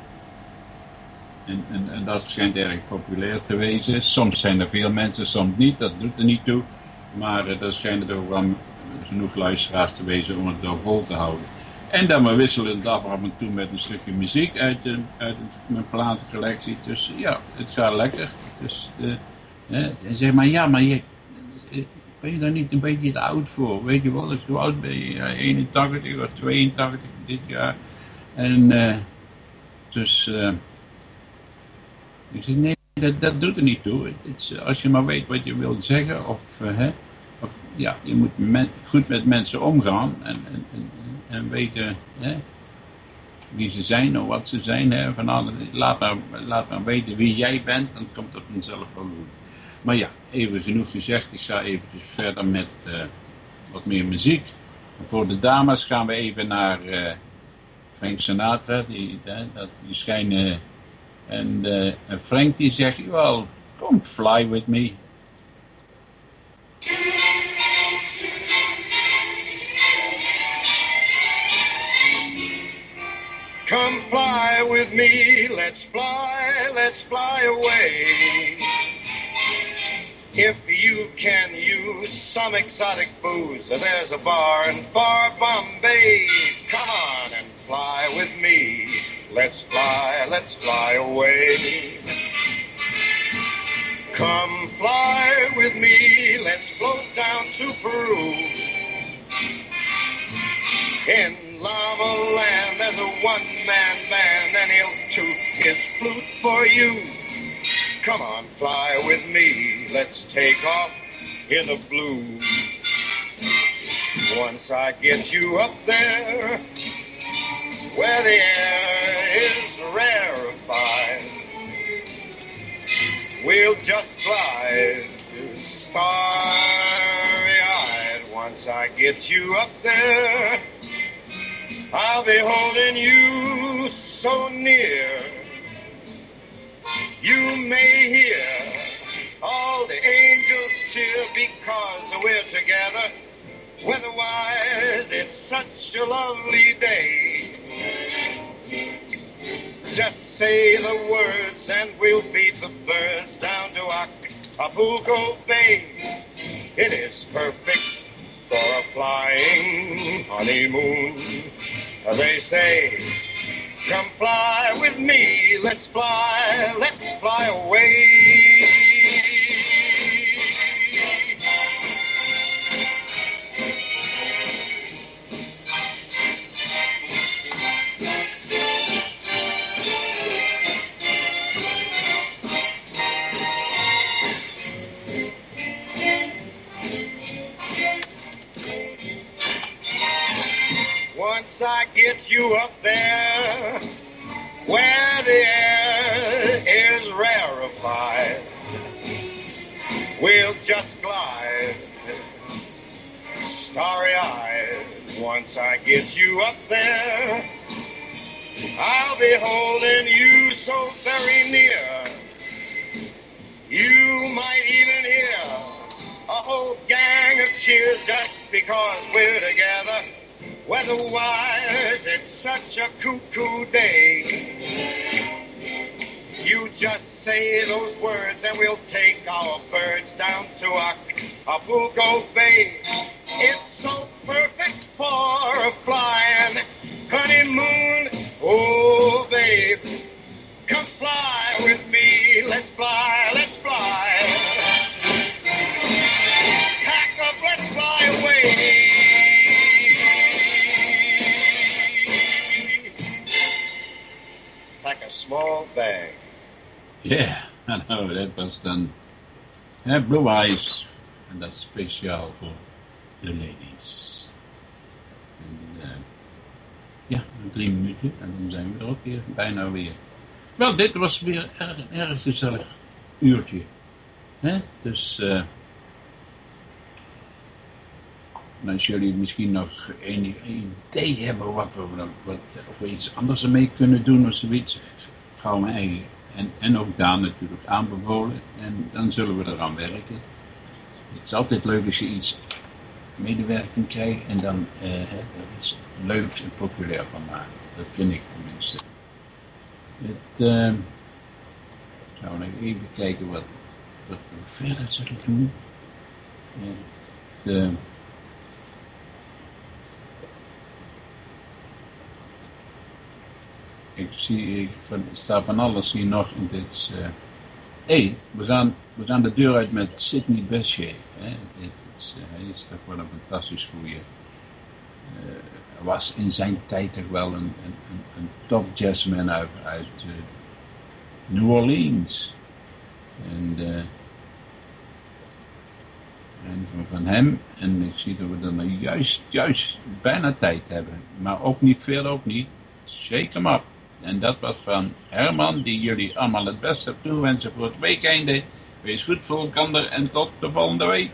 en, en dat schijnt erg populair te wezen. Soms zijn er veel mensen, soms niet. Dat doet er niet toe. Maar eh, er schijnen er ook wel genoeg luisteraars te wezen om het door vol te houden. En dan we wisselen het af en toe met een stukje muziek uit, uit mijn platencollectie. Dus ja, het gaat lekker. Dus, eh, hè, en zeg maar, ja, maar je, eh, ben je daar niet een beetje te oud voor? Weet je wel, hoe oud ben je? Ja, 81 of 82 dit jaar. En eh, dus... ik zeg, nee, dat, dat doet er niet toe. Het als je maar weet wat je wilt zeggen, of, hè, ja, je moet goed met mensen omgaan en, en, en, en weten hè, wie ze zijn of wat ze zijn. Hè, van. Laat, maar, laat maar weten wie jij bent, dan komt dat vanzelf wel goed. Maar ja, even genoeg gezegd, ik ga eventjes verder met eh, wat meer muziek. Voor de dames gaan we even naar eh, Frank Sinatra, die, dat, die schijnen... En, eh, en Frank die zegt, well, come fly with me. Come fly with me, let's fly, let's fly away. If you can use some exotic booze, there's a bar in far Bombay. Come on and fly with me. Let's fly, let's fly away. Come fly with me, let's float down to Peru. In Llama Land, there's a one-man band, and he'll toot his flute for you. Come on, fly with me. Let's take off in the blue. Once I get you up there, where the air is rarefied, we'll just glide starry-eyed. Once I get you up there, I'll be holding you so near. You may hear all the angels cheer because we're together. Weatherwise, it's such a lovely day. Just say the words and we'll beat the birds down to Acapulco Bay. It is perfect for a flying honeymoon. They say, come fly with me, let's fly, let's fly away. Once I get you up there, where the air is rarefied, we'll just glide, starry eyed. Once I get you up there, I'll be holding you so very near. You might even hear a whole gang of cheers just because we're together. Weather-wise, it's such a cuckoo day. You just say those words and we'll take our birds down to a Acapulco Bay. It's so perfect for a flying honeymoon. Oh, babe, come fly with me. Let's fly, let's fly. Pack up, let's fly away. Small bag. Ja, nou, dat was dan Blue Eyes. En dat is speciaal voor de ladies. En, eh, ja, drie minuten en dan zijn we er ook weer, bijna weer. Wel, dit was weer erg, erg gezellig uurtje. Dus, eh als jullie misschien nog enig idee hebben wat we, wat, of we iets anders ermee kunnen doen of zoiets, gauw mij en, en ook Daan natuurlijk aanbevolen. En dan zullen we eraan werken. Het is altijd leuk als je iets medewerking krijgt en dan eh, er iets leuks en populair van. Dat vind ik tenminste. Het, eh, nog even kijken wat, wat we verder zullen doen. Eh, ik zie, ik staat van alles hier nog in dit. eh hey, we gaan, we gaan de deur uit met Sidney Bechet. Hè? Dit eh, hij is toch wel een fantastisch goeie. Hij was in zijn tijd toch wel een, een, een, top jazzman uit, uit New Orleans. En, van, van hem, en ik zie dat we dan juist, juist bijna tijd hebben. Maar ook niet veel, ook niet. Shake hem up. En dat was van Herman, die jullie allemaal het beste toewensen voor het weekende. Wees goed voor elkaar en tot de volgende week.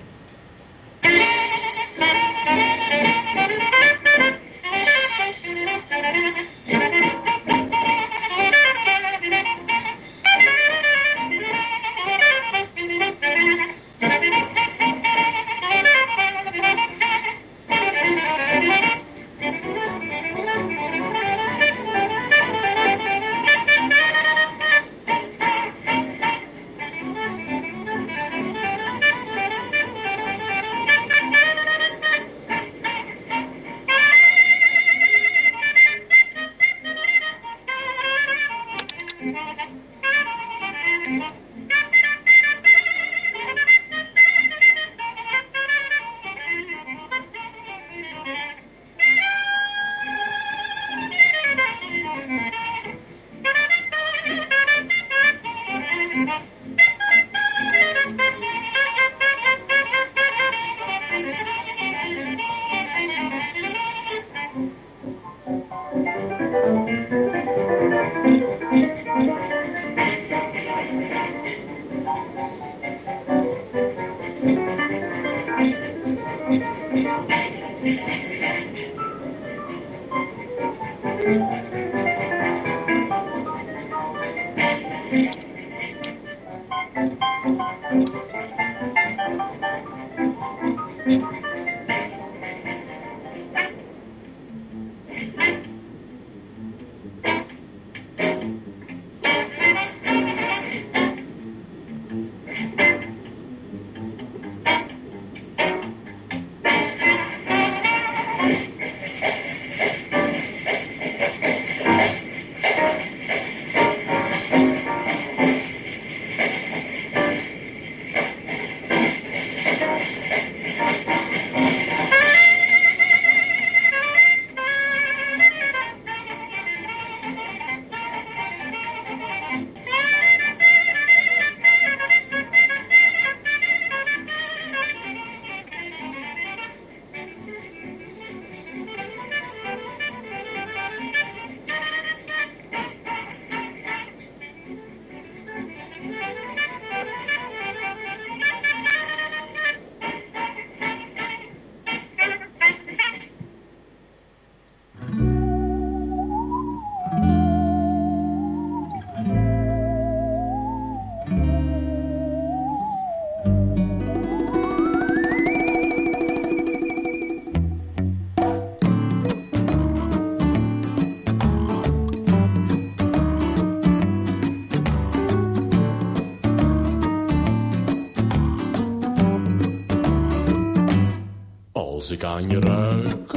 Als ik aan je ruik,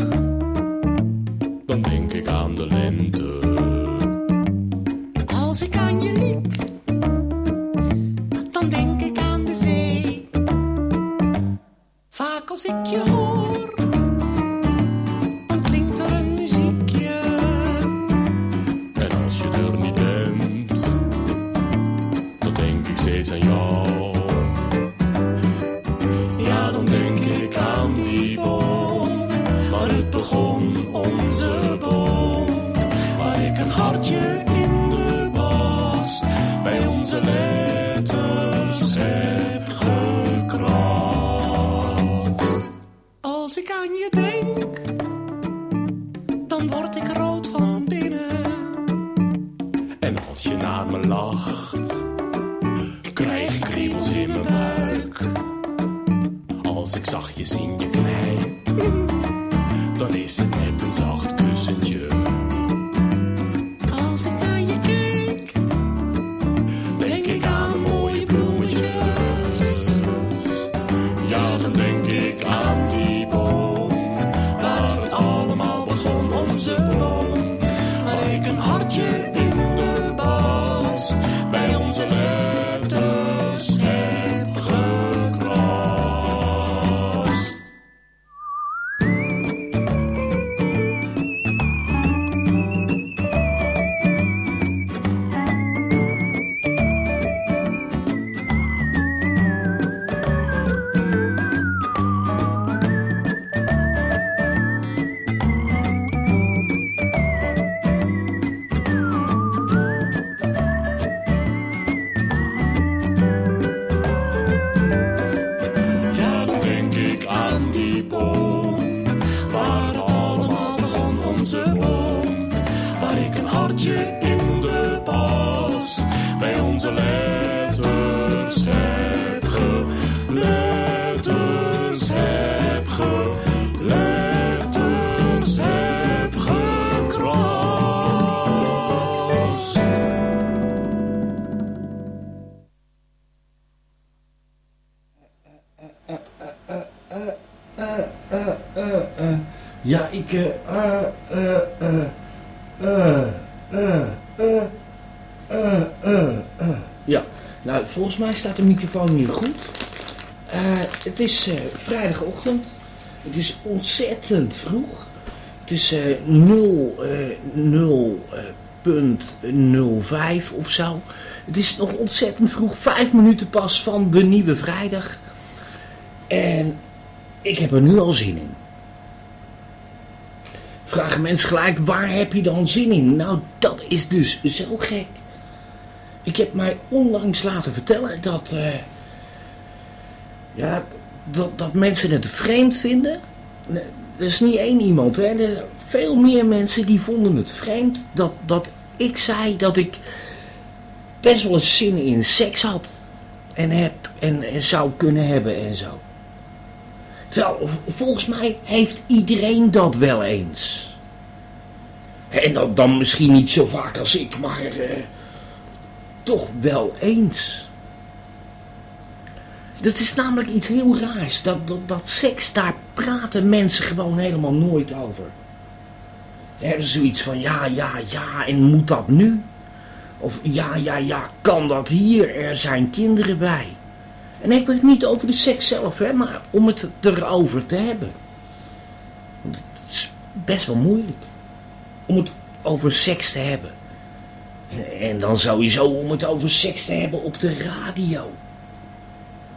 dan denk ik aan de lente. Als ik aan je liek, dan denk ik aan de zee. Vaak als ik je Eh, eh, eh. Ja, nou, volgens mij staat de microfoon hier goed. Het is vrijdagochtend. Het is ontzettend vroeg. Het is eh 0, eh 0, eh, punt 05 of zo. Het is nog ontzettend vroeg. Vijf minuten pas van de nieuwe vrijdag. En ik heb er nu al zin in. Mensen gelijk, waar heb je dan zin in? Nou, dat is dus zo gek. Ik heb mij onlangs laten vertellen dat, eh, ja, dat, dat mensen het vreemd vinden. Er is niet één iemand, hè. Er zijn veel meer mensen die vonden het vreemd dat, dat ik zei dat ik best wel eens zin in seks had. En heb en, en zou kunnen hebben en zo. Terwijl, volgens mij heeft iedereen dat wel eens. En dan, dan misschien niet zo vaak als ik, maar eh, toch wel eens. Dat is namelijk iets heel raars. Dat, dat, dat seks, daar praten mensen gewoon helemaal nooit over. Dan hebben ze zoiets van, ja, ja, ja, en moet dat nu? Of ja, ja, ja, kan dat hier? Er zijn kinderen bij. En ik heb het niet over de seks zelf, hè, maar om het erover te hebben. Want het is best wel moeilijk. Om het over seks te hebben. En- dan sowieso om het over seks te hebben op de radio.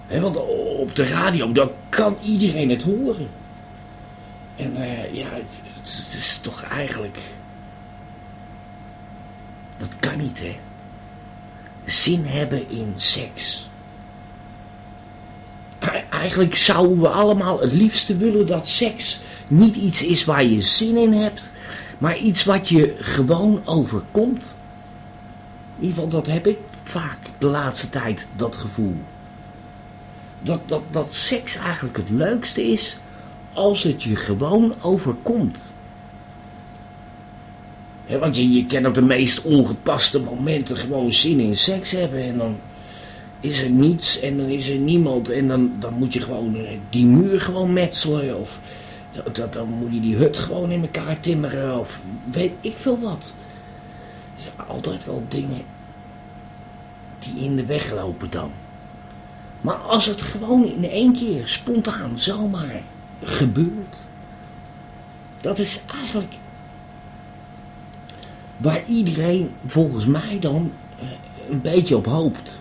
Hè, want op de radio, dan kan iedereen het horen. En eh, ja, het, is toch eigenlijk... Dat kan niet, hè. Zin hebben in seks. Eigenlijk zouden we allemaal het liefste willen dat seks niet iets is waar je zin in hebt, maar iets wat je gewoon overkomt. In ieder geval, dat heb ik vaak de laatste tijd, dat gevoel. Dat, dat, dat seks eigenlijk het leukste is als het je gewoon overkomt. Want je, je kan op de meest ongepaste momenten gewoon zin in seks hebben en dan is er niets en dan is er niemand en dan, dan moet je gewoon eh, die muur gewoon metselen of dan, moet je die hut gewoon in elkaar timmeren of weet ik veel wat. Er zijn altijd wel dingen die in de weg lopen dan. Maar als het gewoon in één keer spontaan zomaar gebeurt, dat is eigenlijk waar iedereen volgens mij dan eh, een beetje op hoopt.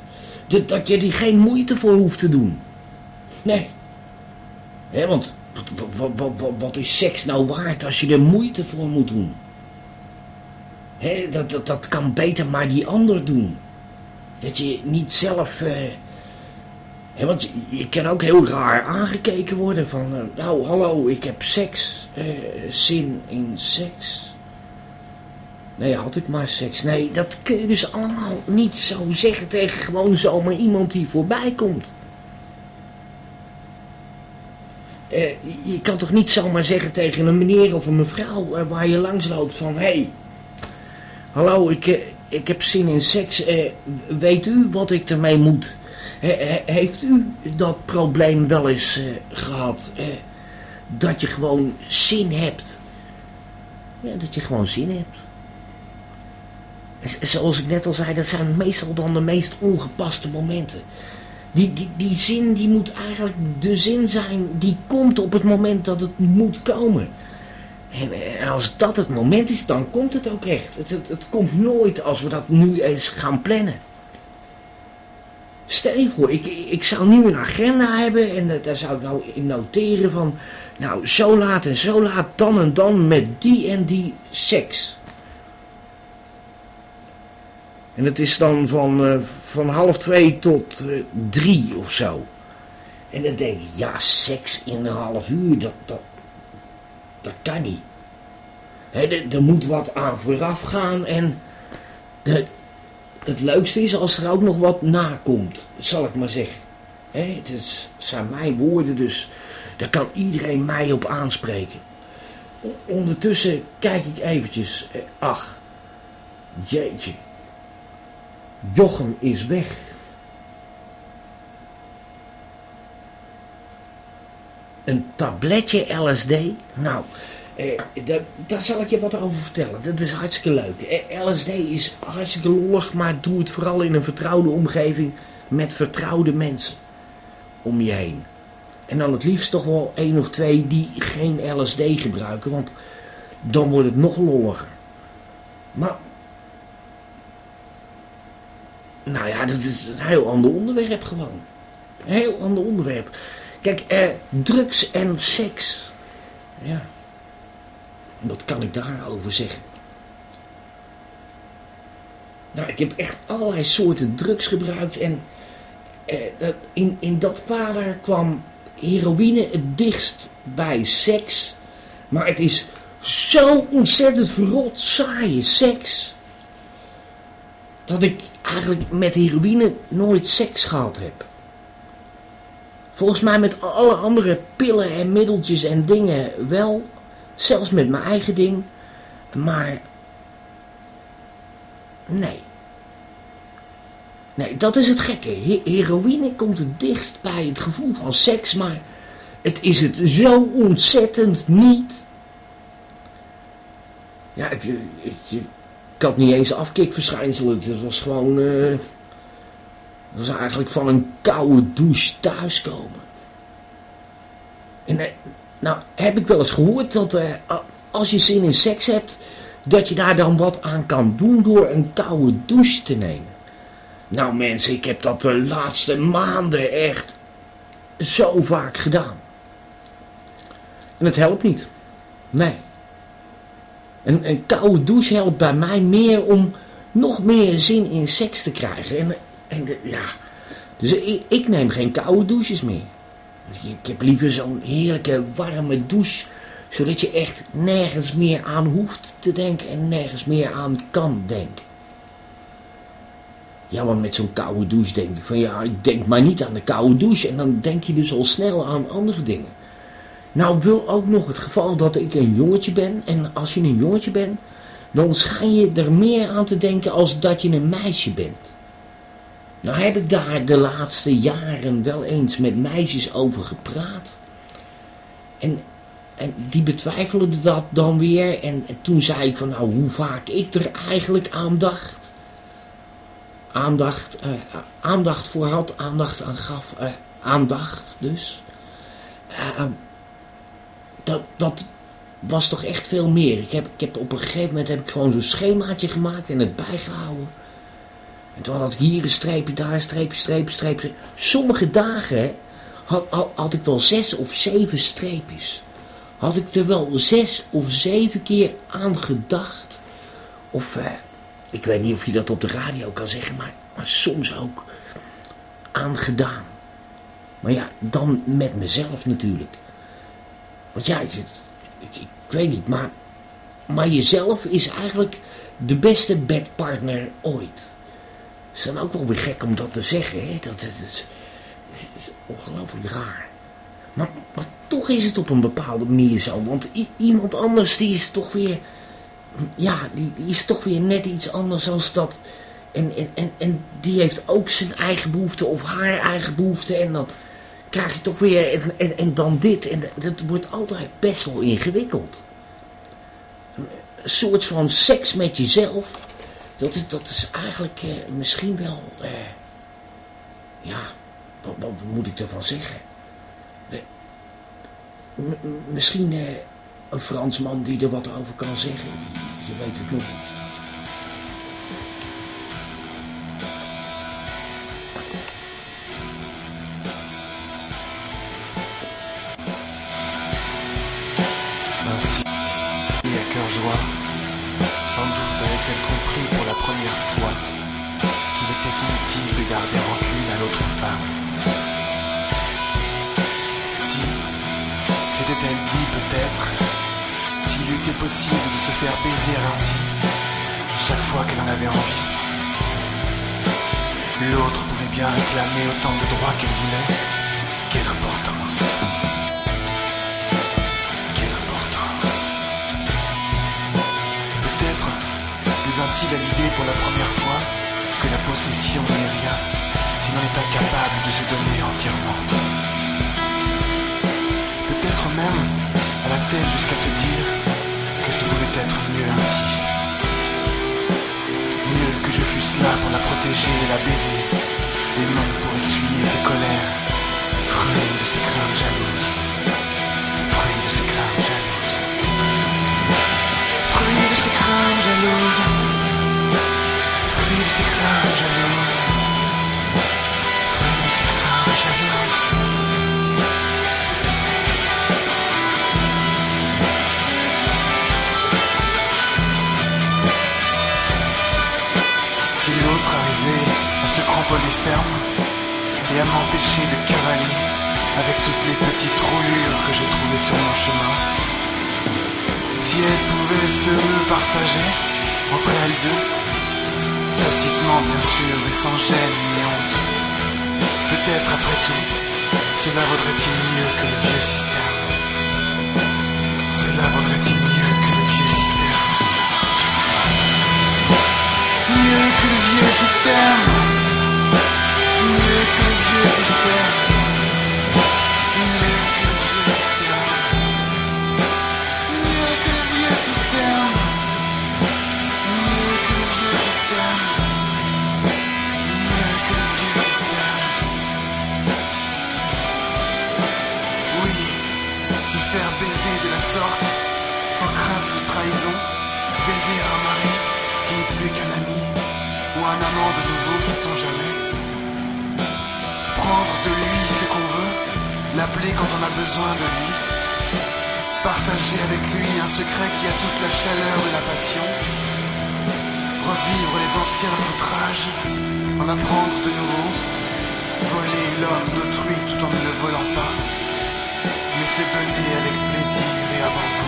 Dat, je er geen moeite voor hoeft te doen. Nee. Hè, want wat, is seks nou waard als je er moeite voor moet doen? Dat, dat, dat kan beter maar die ander doen. Dat je niet zelf... eh, want je, je kan ook heel raar aangekeken worden van... eh, nou, hallo, ik heb seks. eh, zin in seks. Nee, had ik maar seks. Nee, dat kun je dus allemaal niet zo zeggen tegen gewoon zomaar iemand die voorbij komt. Eh, je- kan toch niet zomaar zeggen tegen een meneer of een mevrouw eh, waar je langs loopt van... Hé, hey, hallo, ik, eh, ik heb zin in seks. weet u wat ik ermee moet? He- he- heeft u dat probleem wel eens eh, gehad? eh, dat je gewoon zin hebt? Ja, dat je gewoon zin hebt. Zoals ik net al zei, dat zijn meestal dan de meest ongepaste momenten. Die, die, die zin die moet eigenlijk de zin zijn die komt op het moment dat het moet komen. En, als dat het moment is, dan komt het ook echt. Het, het, komt nooit als we dat nu eens gaan plannen. Stel voor, ik, ik zou nu een agenda hebben en eh, daar zou ik nou in noteren van... Nou, zo laat en zo laat, dan en dan met die en die seks. En het is dan van, eh, van half twee tot eh, drie of zo. En dan denk ik, ja, seks in een half uur, dat, dat, dat kan niet. Hè, er, moet wat aan vooraf gaan en de, het leukste is als er ook nog wat nakomt, zal ik maar zeggen. Hè, het is, zijn mijn woorden, dus daar kan iedereen mij op aanspreken. Ondertussen kijk ik eventjes, eh, ach, jeetje. Jochem is weg. Een tabletje LSD? Nou, eh, daar, daar zal ik je wat over vertellen. Dat is hartstikke leuk. Eh, LSD is hartstikke lollig, maar doe het vooral in een vertrouwde omgeving met vertrouwde mensen om je heen. En dan het liefst toch wel één of twee die geen LSD gebruiken, want dan wordt het nog lolliger. Maar nou ja, dat is een heel ander onderwerp gewoon. Heel ander onderwerp. Kijk, eh, drugs en seks. Ja. Wat kan ik daarover zeggen? Nou, ik heb echt allerlei soorten drugs gebruikt en eh, in, in dat kader kwam heroïne het dichtst bij seks. Maar het is zo ontzettend verrot saaie seks dat ik eigenlijk met heroïne nooit seks gehad heb. Volgens mij met alle andere pillen en middeltjes en dingen wel. Zelfs met mijn eigen ding. Maar. Nee. Nee, dat is het gekke. He- heroïne komt het dichtst bij het gevoel van seks, maar het is het zo ontzettend niet. Ja, het, het- ik had niet eens afkikverschijnselen. Het was gewoon. het was eigenlijk van een koude douche thuiskomen. En eh, nou heb ik wel eens gehoord dat eh, als je zin in seks hebt, dat je daar dan wat aan kan doen door een koude douche te nemen. Nou mensen, ik heb dat de laatste maanden echt zo vaak gedaan. En het helpt niet. Nee. Een, een koude douche helpt bij mij meer om nog meer zin in seks te krijgen. En, en ja, dus ik, ik neem geen koude douches meer. Ik heb liever zo'n heerlijke warme douche, zodat je echt nergens meer aan hoeft te denken en nergens meer aan kan denken. Ja, want met zo'n koude douche denk ik van ja, ik denk maar niet aan de koude douche en dan denk je dus al snel aan andere dingen. Nou wil ook nog het geval dat ik een jongetje ben. En als je een jongetje bent, dan schijn je er meer aan te denken als dat je een meisje bent. Nou heb ik daar de laatste jaren wel eens met meisjes over gepraat. En en die betwijfelden dat dan weer. En, en toen zei ik van nou hoe vaak ik er eigenlijk aan dacht. Aandacht, eh, aandacht voor had, aandacht aan gaf. eh, aandacht dus. Eh, dat, dat was toch echt veel meer. Ik heb, ik heb op een gegeven moment heb ik gewoon zo'n schemaatje gemaakt en het bijgehouden. En toen had ik hier een streepje, daar een streepje, streepje, streepje. Sommige dagen had, had ik wel zes of zeven streepjes. Had ik er wel zes of zeven keer aan gedacht. Of, eh, ik weet niet of je dat op de radio kan zeggen, maar, maar soms ook aan gedaan. Maar ja, dan met mezelf natuurlijk. Want ja, ik, ik weet niet, maar, maar jezelf is eigenlijk de beste bedpartner ooit. Het is dan ook wel weer gek om dat te zeggen, hè? Dat, dat is, is ongelooflijk raar. Maar, toch is het op een bepaalde manier zo. Want iemand anders die is toch weer... Ja, die, die is toch weer net iets anders dan dat. En, en, en, en die heeft ook zijn eigen behoefte of haar eigen behoefte. En dan krijg je toch weer... En, en, dan dit. En dat wordt altijd best wel ingewikkeld. Een soort van seks met jezelf. Dat is, dat is eigenlijk eh, misschien wel... eh, ja, wat, moet ik ervan zeggen? Eh, misschien eh, een Fransman die er wat over kan zeggen. Je weet het nog niet. Si, s'était-elle dit peut-être, s'il eût été possible de se faire baiser ainsi, chaque fois qu'elle en avait envie. L'autre pouvait bien réclamer autant de droits qu'elle voulait. Quelle importance Quelle importance Peut-être lui vint-il à l'idée pour la première fois que la possession n'est rien si l'on est incapable de se donner entièrement. Peut-être même alla-t-elle jusqu'à se dire que ce pouvait être mieux ainsi. Mieux que je fusse là pour la protéger et la baiser, et non pour essuyer ses colères, fruit de ses craintes jalouses. Fruit de ses craintes jalouses. Fruit de ses craintes jalouses. Fruit de ses craintes jalouses. Et à m'empêcher de cavaler avec toutes les petites roulures que je trouvais sur mon chemin, si elle pouvait se partager entre elles deux, tacitement bien sûr et sans gêne ni honte, peut-être après tout, cela vaudrait-il mieux que le vieux système. Cela vaudrait-il mieux que le vieux système? Mieux que le vieux système. this is the death. Quand on a besoin de lui, partager avec lui un secret qui a toute la chaleur de la passion, revivre les anciens foutrages, en apprendre de nouveau, voler l'homme d'autrui tout en ne le volant pas, mais se donner avec plaisir et abandon,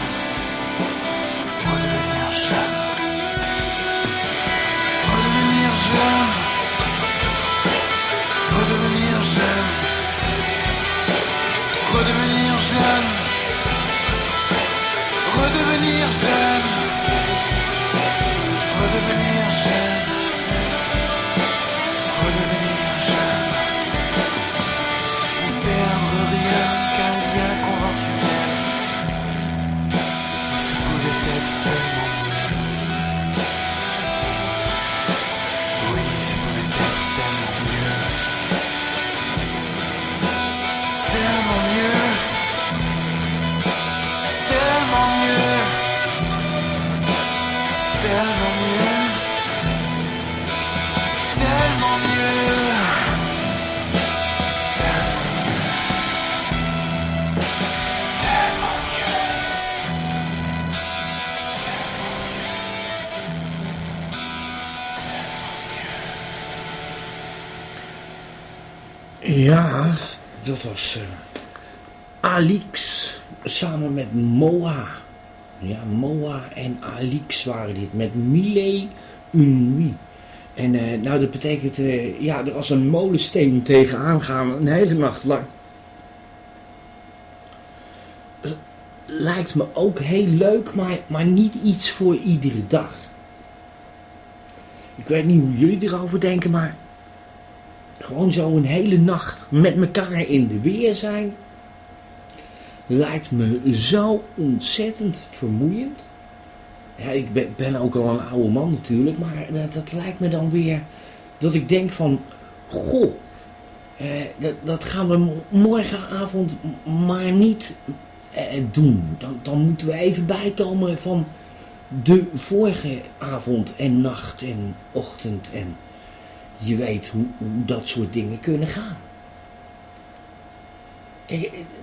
dat was eh, Alix samen met Moa. Ja, Moa en Alix waren dit met Mille Unui. En eh, nou, dat betekent, eh, ja, er als een molensteen tegenaan gaan een hele nacht lang. Lijkt me ook heel leuk, maar, maar niet iets voor iedere dag. Ik weet niet hoe jullie erover denken, maar gewoon zo een hele nacht met elkaar in de weer zijn. Lijkt me zo ontzettend vermoeiend. Ja, ik ben, ben ook al een oude man natuurlijk, maar dat, dat lijkt me dan weer dat ik denk van, goh, eh, dat, dat gaan we mo- morgenavond maar niet eh, doen. Dan, dan moeten we even bijkomen van de vorige avond en nacht en ochtend en je weet hoe, dat soort dingen kunnen gaan.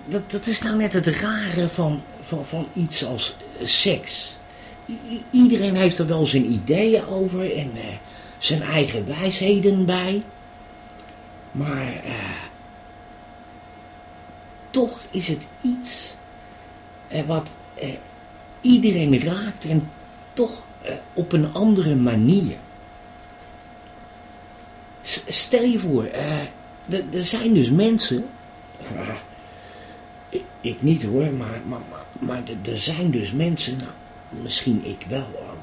Dat, dat is nou net het rare van, van, van iets als eh, seks. Iedereen heeft er wel zijn ideeën over en eh, zijn eigen wijsheden bij. Maar eh, toch is het iets eh, wat iedereen raakt en toch op een andere manier. Stel je voor, eh, er zijn dus mensen. Ik, niet hoor, maar, maar, maar, er- zijn dus mensen, nou, misschien ik wel ook.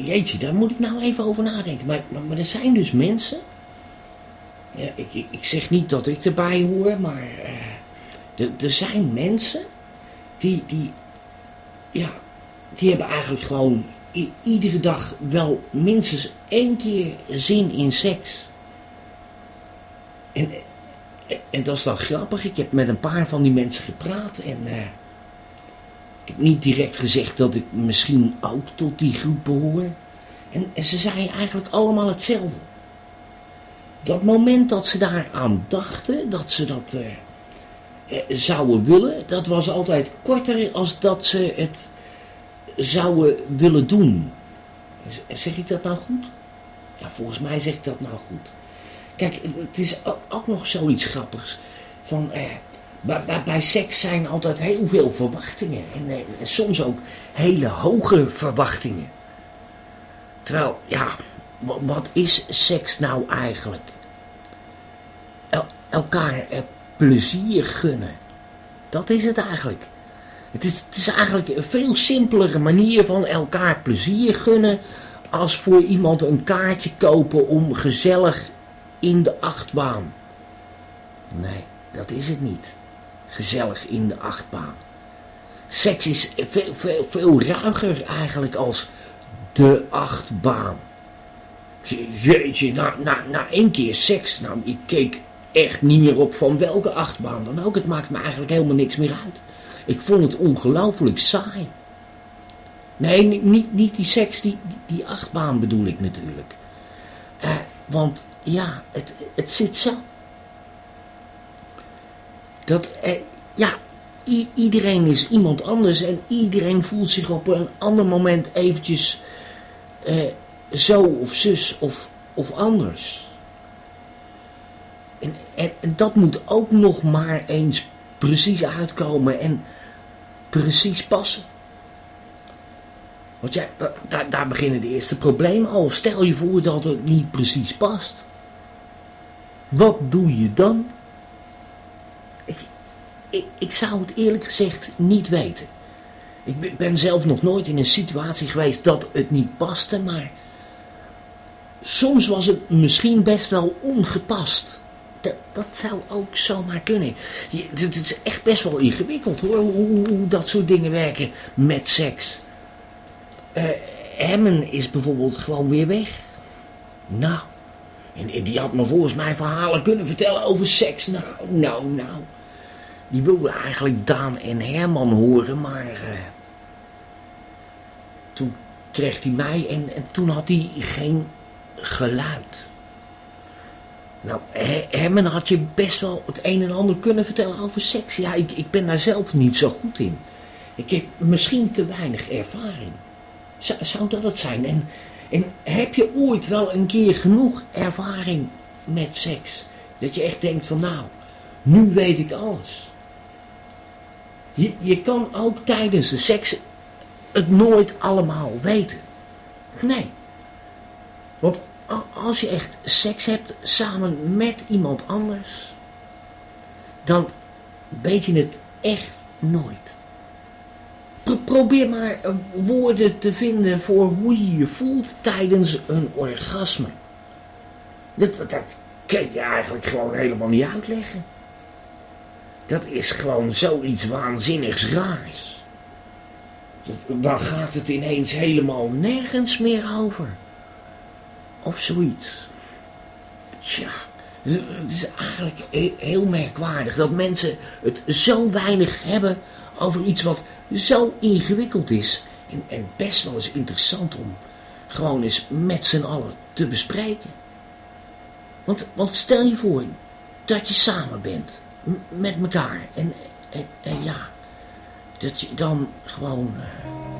Jeetje, daar moet ik nou even over nadenken. Maar, maar, maar er zijn dus mensen. Ja, ik, ik, zeg niet dat ik erbij hoor, maar eh, er, zijn mensen die, die, ja, die hebben eigenlijk gewoon iedere dag wel minstens één keer zin in seks. En, en, dat is dan grappig. Ik heb met een paar van die mensen gepraat en eh, ik heb niet direct gezegd dat ik misschien ook tot die groep behoor. En, en ze zeiden eigenlijk allemaal hetzelfde. Dat moment dat ze daar aan dachten, dat ze dat eh, eh, zouden willen, dat was altijd korter als dat ze het zouden willen doen. Zeg ik dat nou goed? Ja, volgens mij zeg ik dat nou goed. Kijk, het is ook nog zoiets grappigs. Van, eh, bij, bij, seks zijn altijd heel veel verwachtingen. En, eh, soms ook hele hoge verwachtingen. Terwijl, ja, wa- wat is seks nou eigenlijk? El- elkaar eh, plezier gunnen. Dat is het eigenlijk. Het is, het is eigenlijk een veel simpelere manier van elkaar plezier gunnen. als voor iemand een kaartje kopen om gezellig in de achtbaan. Nee, dat is het niet. Gezellig in de achtbaan. Seks is veel, veel, veel ruiger eigenlijk als de achtbaan. Je- Jeetje, na, na, na één keer seks, nou, ik keek echt niet meer op van welke achtbaan dan ook. Het maakt me eigenlijk helemaal niks meer uit. Ik vond het ongelooflijk saai. Nee, ni- niet, niet die seks, die, die, achtbaan bedoel ik natuurlijk. Eh, want ja, het, het zit zo. Dat, eh, ja, iedereen is iemand anders en iedereen voelt zich op een ander moment eventjes eh, zo of zus of, of anders. En, en dat moet ook nog maar eens precies uitkomen en precies passen. Want ja, da- daar, daar beginnen de eerste problemen al. Stel je voor dat het niet precies past. Wat doe je dan? Ik, ik, ik zou het eerlijk gezegd niet weten. Ik ben zelf nog nooit in een situatie geweest dat het niet paste, maar soms was het misschien best wel ongepast. Dat, dat zou ook zomaar kunnen. Het is echt best wel ingewikkeld hoor, hoe, hoe- dat soort dingen werken met seks. Emmen is bijvoorbeeld gewoon weer weg. Nou, en, en die had me volgens mij verhalen kunnen vertellen over seks. Nou, nou, nou. Die wilde eigenlijk Daan en Herman horen, maar... eh, toen, kreeg hij mij en, en toen had hij geen geluid. Nou, Her- Herman had je best wel het een en ander kunnen vertellen over seks. Ja, ik, ik ben daar zelf niet zo goed in. Ik heb misschien te weinig ervaring. Zou, zou dat het zijn? En, heb je ooit wel een keer genoeg ervaring met seks? Dat je echt denkt van nou, nu weet ik alles. Je, je kan ook tijdens de seks het nooit allemaal weten. Nee. Want als je echt seks hebt samen met iemand anders, dan weet je het echt nooit. Pro- probeer maar eh, woorden te vinden voor hoe je je voelt tijdens een orgasme. Dat, dat, kan je eigenlijk gewoon helemaal niet uitleggen. Dat is gewoon zoiets waanzinnigs raars. Dan gaat het ineens helemaal nergens meer over. Of zoiets. Tja, het is eigenlijk he- heel merkwaardig dat mensen het zo weinig hebben over iets wat zo ingewikkeld is. En, en best wel eens interessant om gewoon eens met z'n allen te bespreken. Want, want stel je voor dat je samen bent met elkaar. En, en, en ja, dat je dan gewoon. eh,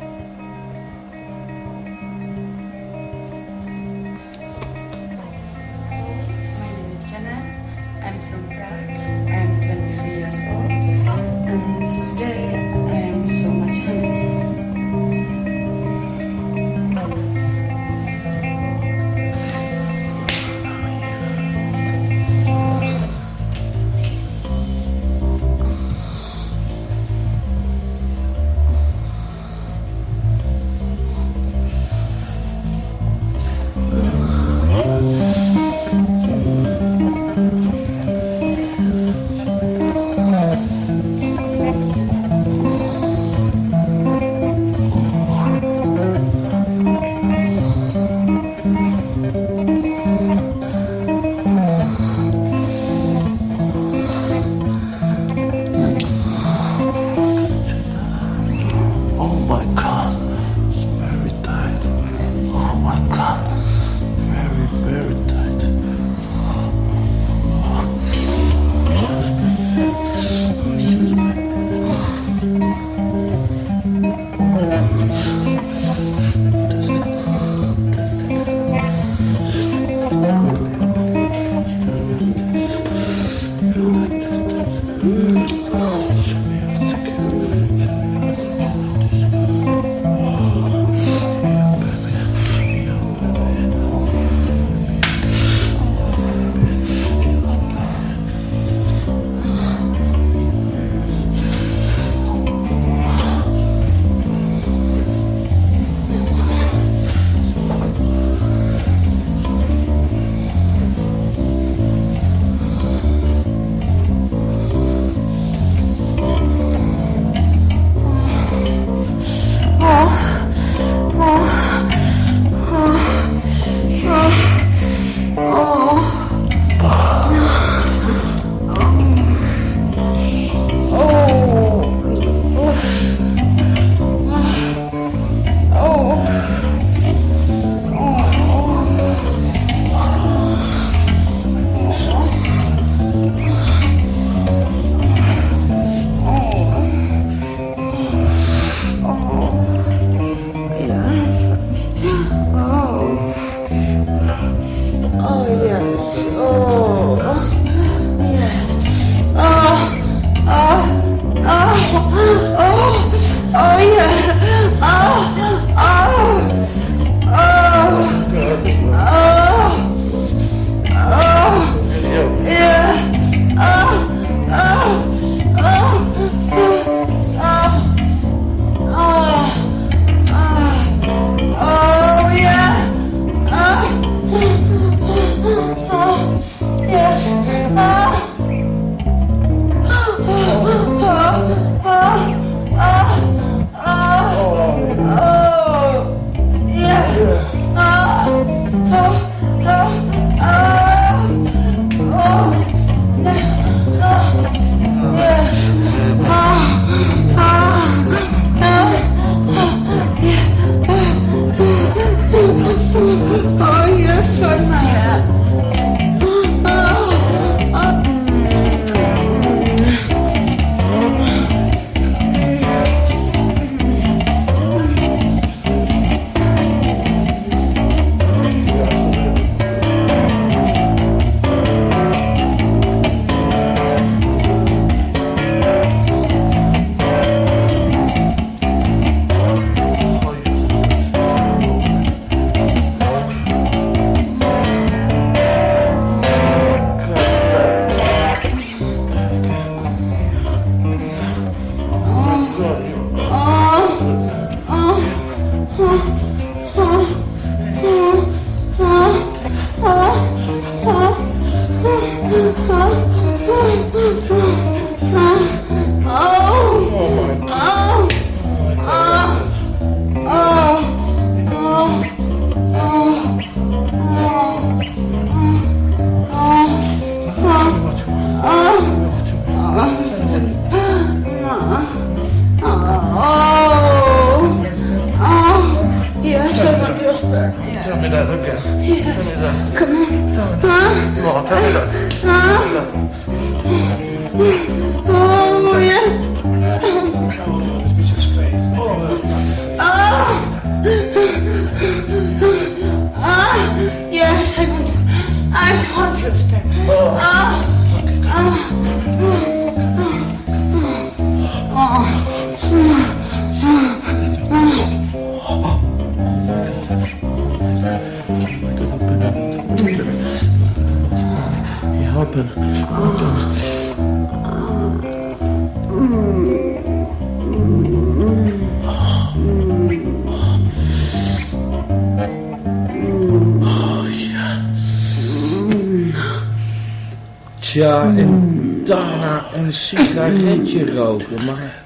roken, maar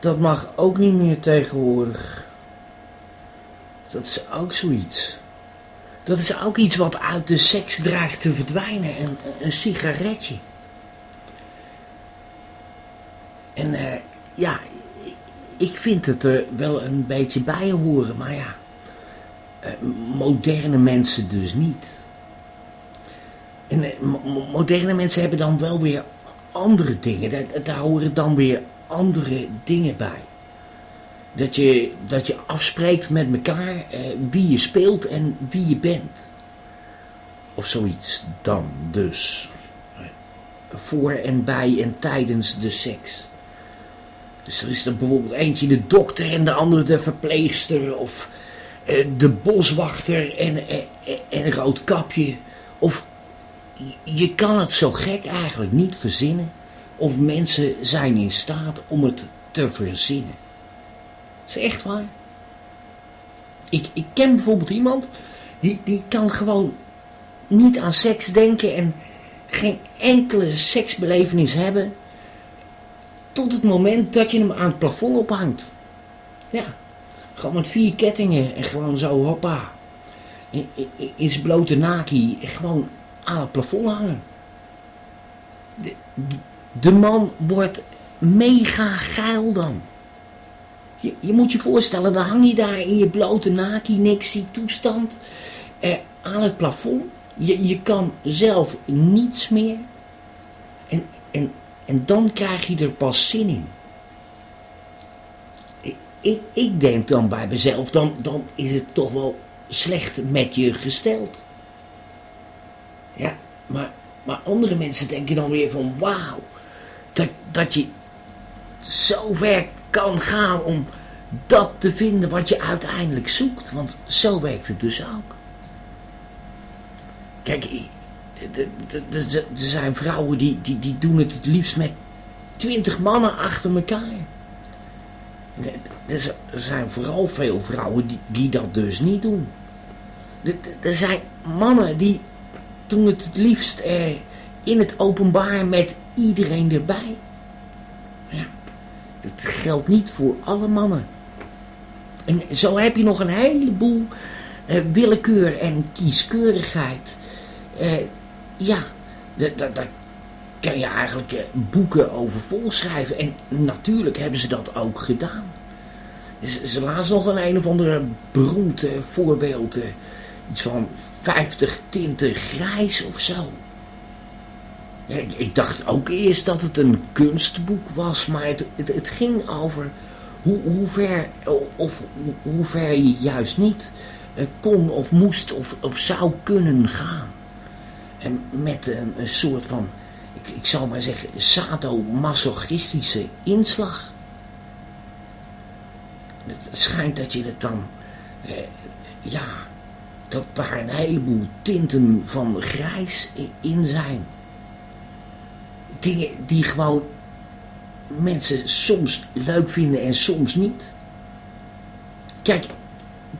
dat mag ook niet meer tegenwoordig. Dat is ook zoiets. Dat is ook iets wat uit de seks dreigt te verdwijnen, een, een sigaretje. En eh, ja, ik- vind het er wel een beetje bij horen, maar ja, eh, moderne mensen dus niet. En eh, mo- mo- moderne mensen hebben dan wel weer andere dingen. Daar, daar horen dan weer andere dingen bij. Dat je, dat je afspreekt met elkaar eh, wie je speelt en wie je bent. Of zoiets dan dus. Voor en bij en tijdens de seks. Dus er is er bijvoorbeeld eentje de dokter en de andere de verpleegster. Of eh, de boswachter en, en, en een rood kapje. Of je- kan het zo gek eigenlijk niet verzinnen. Of mensen zijn in staat om het te verzinnen. Is echt waar. Ik, ik ken bijvoorbeeld iemand die, die kan gewoon niet aan seks denken en geen enkele seksbelevenis hebben. Tot het moment dat je hem aan het plafond ophangt. Ja, gewoon met vier kettingen en gewoon zo hoppa. In, zijn blote naki gewoon aan het plafond hangen. De, de man wordt mega geil dan. Je, je moet je voorstellen, dan hang je daar in je blote naki, nixie toestand eh, aan het plafond. Je, je kan zelf niets meer. En, en, en dan krijg je er pas zin in. Ik, ik, ik denk dan bij mezelf, dan, dan is het toch wel slecht met je gesteld. Ja, maar, maar andere mensen denken dan weer van wauw, dat, dat je zo ver kan gaan om dat te vinden wat je uiteindelijk zoekt. Want zo werkt het dus ook. Kijk, er zijn vrouwen die, die, die doen het het liefst met twintig mannen achter elkaar. Er zijn vooral veel vrouwen die, die dat dus niet doen. Er zijn mannen die doen het het liefst eh, in het openbaar met iedereen erbij. Ja, dat geldt niet voor alle mannen. En zo heb je nog een heleboel eh, willekeur en kieskeurigheid. Eh, ja, da- da- daar kan je eigenlijk eh, boeken over volschrijven. En natuurlijk hebben ze dat ook gedaan. Ze, ze laatst nog een een of andere beroemd eh, voorbeeld. eh, iets van 50 tinten grijs of zo. Ik, dacht ook eerst dat het een kunstboek was, maar het, het, ging over hoe, hoe ver, of hoe- ver je juist niet eh, kon of moest of, of zou kunnen gaan. En met een, een soort van, ik, ik zal maar zeggen, sadomasochistische inslag. Het schijnt dat je het dan, eh, ja, dat daar een heleboel tinten van grijs in zijn. Dingen die gewoon mensen soms leuk vinden en soms niet. Kijk,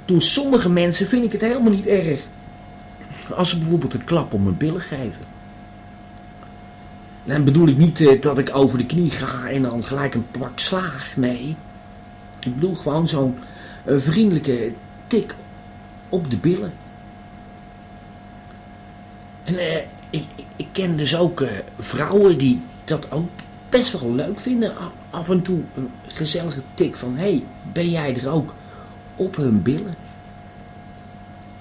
door sommige mensen vind ik het helemaal niet erg. Als ze bijvoorbeeld een klap op mijn billen geven. Dan bedoel ik niet eh, dat ik over de knie ga en dan gelijk een plak slaag. Nee. Ik bedoel gewoon zo'n eh, vriendelijke tik op de billen. En eh, ik, ik, ken dus ook eh, vrouwen die dat ook best wel leuk vinden. Af en toe een gezellige tik van... Hey, ben jij er ook op hun billen?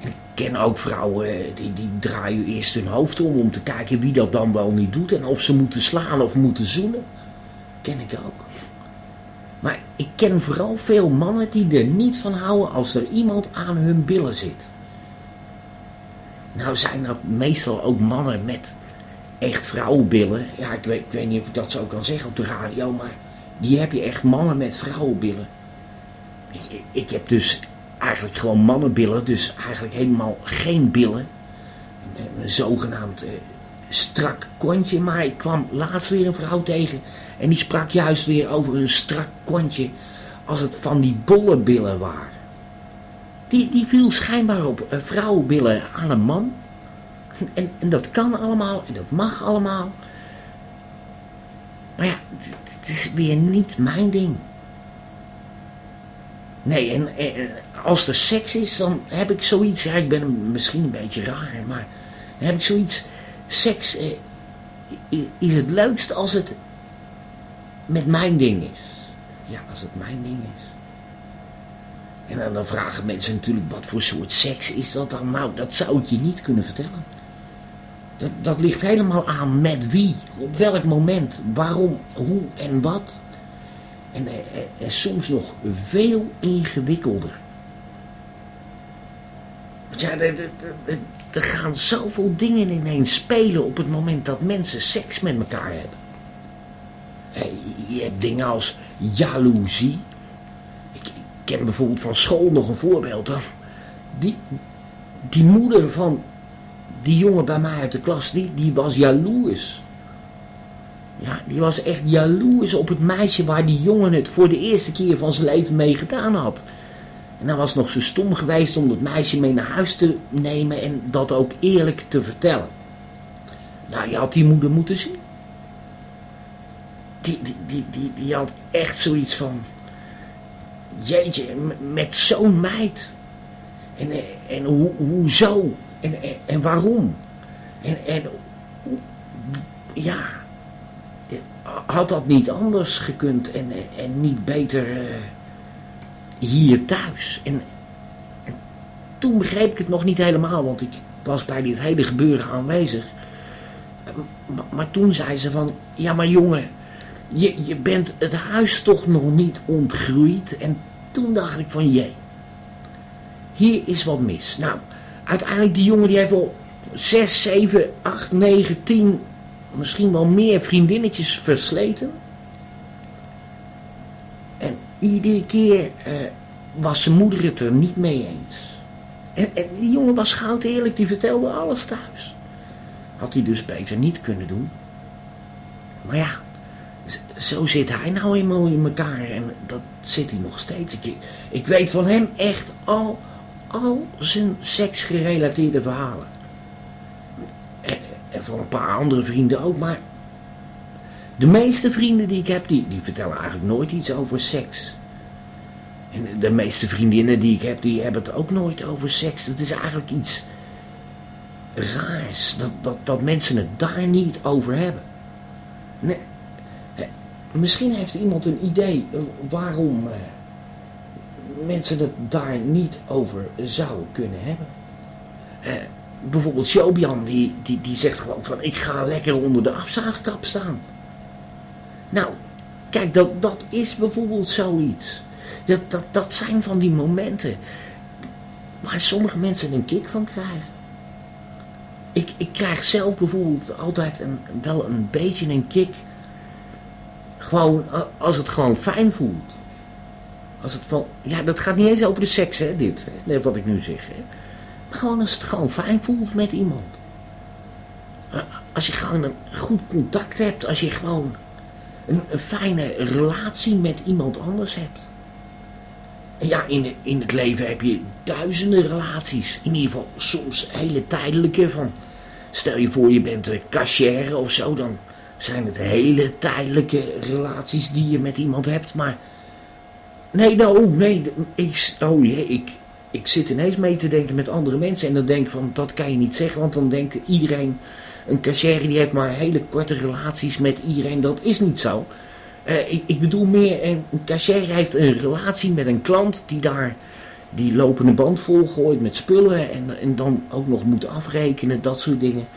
En ik ken ook vrouwen eh, die, die draaien eerst hun hoofd om... om te kijken wie dat dan wel niet doet. En of ze moeten slaan of moeten zoenen. Ken ik ook. Maar ik ken vooral veel mannen die er niet van houden... als er iemand aan hun billen zit. Nou zijn dat meestal ook mannen met echt vrouwenbillen. Ja, ik weet, ik weet niet of ik dat zo kan zeggen op de radio, maar die heb je echt mannen met vrouwenbillen. Ik, ik heb dus eigenlijk gewoon mannenbillen, dus eigenlijk helemaal geen billen. Een, zogenaamd eh, strak kontje, maar ik kwam laatst weer een vrouw tegen en die sprak juist weer over een strak kontje als het van die bolle billen waren. Die, die viel schijnbaar op eh, vrouwenbillen aan een man. En, en dat kan allemaal en dat mag allemaal. Maar ja, het, is weer niet mijn ding. Nee, en, en als er seks is, dan heb ik zoiets. Ja, ik ben misschien een beetje raar, maar dan heb ik zoiets. Seks eh, is het leukst als het met mijn ding is. Ja, als het mijn ding is. En dan, vragen mensen natuurlijk, wat voor soort seks is dat dan? Nou, dat zou ik je niet kunnen vertellen. Dat, dat ligt helemaal aan met wie, op welk moment, waarom, hoe en wat. En, eh, eh, en soms nog veel ingewikkelder. Want ja, er, er- er- gaan zoveel dingen ineens spelen op het moment dat mensen seks met elkaar hebben. Eh, Je hebt dingen als jaloezie. Ken bijvoorbeeld van school nog een voorbeeld. hè. Die, die moeder van die jongen bij mij uit de klas, die, die was jaloers. Ja, die was echt jaloers op het meisje waar die jongen het voor de eerste keer van zijn leven mee gedaan had. En hij was nog zo stom geweest om dat meisje mee naar huis te nemen en dat ook eerlijk te vertellen. Nou, je had die moeder moeten zien. Die, die, die, die had echt zoiets van... Jeetje, met zo'n meid. En, eh, en hoe, hoezo? En, en, en waarom? En, en ja, had dat niet anders gekund en, en niet beter eh, hier thuis? En, en toen begreep ik het nog niet helemaal, want ik was bij dit hele gebeuren aanwezig. Maar, maar toen zei ze van, ja maar jongen, je, je bent het huis toch nog niet ontgroeid. En toen dacht ik van, jee, hier is wat mis. Nou, uiteindelijk die jongen die heeft wel 6, 7, 8, 9, 10, misschien wel meer vriendinnetjes versleten. En iedere keer eh, was zijn moeder het er niet mee eens. En, en die jongen was goud eerlijk, die vertelde alles thuis. Had hij dus beter niet kunnen doen. Maar ja, zo zit hij nou eenmaal in elkaar en dat zit hij nog steeds. Ik, weet van hem echt al, al zijn seksgerelateerde verhalen. En, van een paar andere vrienden ook, maar de meeste vrienden die ik heb, die, die vertellen eigenlijk nooit iets over seks. En de meeste vriendinnen die ik heb, die hebben het ook nooit over seks. Dat is eigenlijk iets raars, dat, dat, dat mensen het daar niet over hebben. Nee, misschien heeft iemand een idee waarom eh, mensen het daar niet over zouden kunnen hebben. Eh, bijvoorbeeld Shobian, die, die, die zegt gewoon van ik ga lekker onder de afzaagkap staan. Nou, kijk, dat, dat is bijvoorbeeld zoiets. Dat, dat, dat zijn van die momenten waar sommige mensen een kick van krijgen. Ik, ik krijg zelf bijvoorbeeld altijd een, wel een beetje een kick. Gewoon als het gewoon fijn voelt. Als het van, ja, dat gaat niet eens over de seks, hè, dit. hè, wat ik nu zeg. Hè. Gewoon als het gewoon fijn voelt met iemand. Als je gewoon een goed contact hebt. Als je gewoon een, fijne relatie met iemand anders hebt. Ja, in, in het leven heb je duizenden relaties. In ieder geval soms hele tijdelijke. Van, stel je voor je bent een cashier of zo, dan zijn het hele tijdelijke relaties die je met iemand hebt. Maar nee, nou, oh, nee, ik, oh jee, ik, ik zit ineens mee te denken met andere mensen. En dan denk van, dat kan je niet zeggen, want dan denkt iedereen, een cashier die heeft maar hele korte relaties met iedereen. Dat is niet zo. Eh, ik, ik bedoel meer, een, een cashier heeft een relatie met een klant die daar die lopende band volgooit met spullen en, en dan ook nog moet afrekenen, dat soort dingen.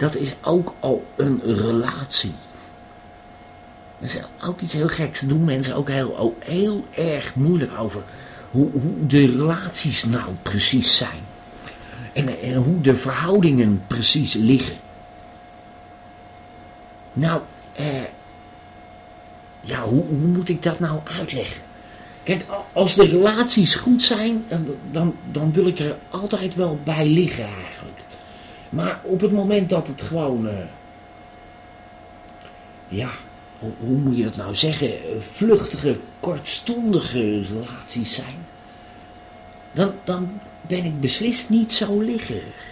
Dat is ook al een relatie. Dat is ook iets heel geks. Daar doen mensen ook heel, ook heel erg moeilijk over. Hoe, hoe de relaties nou precies zijn. En, en hoe de verhoudingen precies liggen. Nou, eh, ja, hoe, hoe moet ik dat nou uitleggen? Kijk, als de relaties goed zijn, dan, dan wil ik er altijd wel bij liggen eigenlijk. Maar op het moment dat het gewoon, eh, ja, hoe, moet je dat nou zeggen, vluchtige, kortstondige relaties zijn, dan, dan ben ik beslist niet zo liggerig.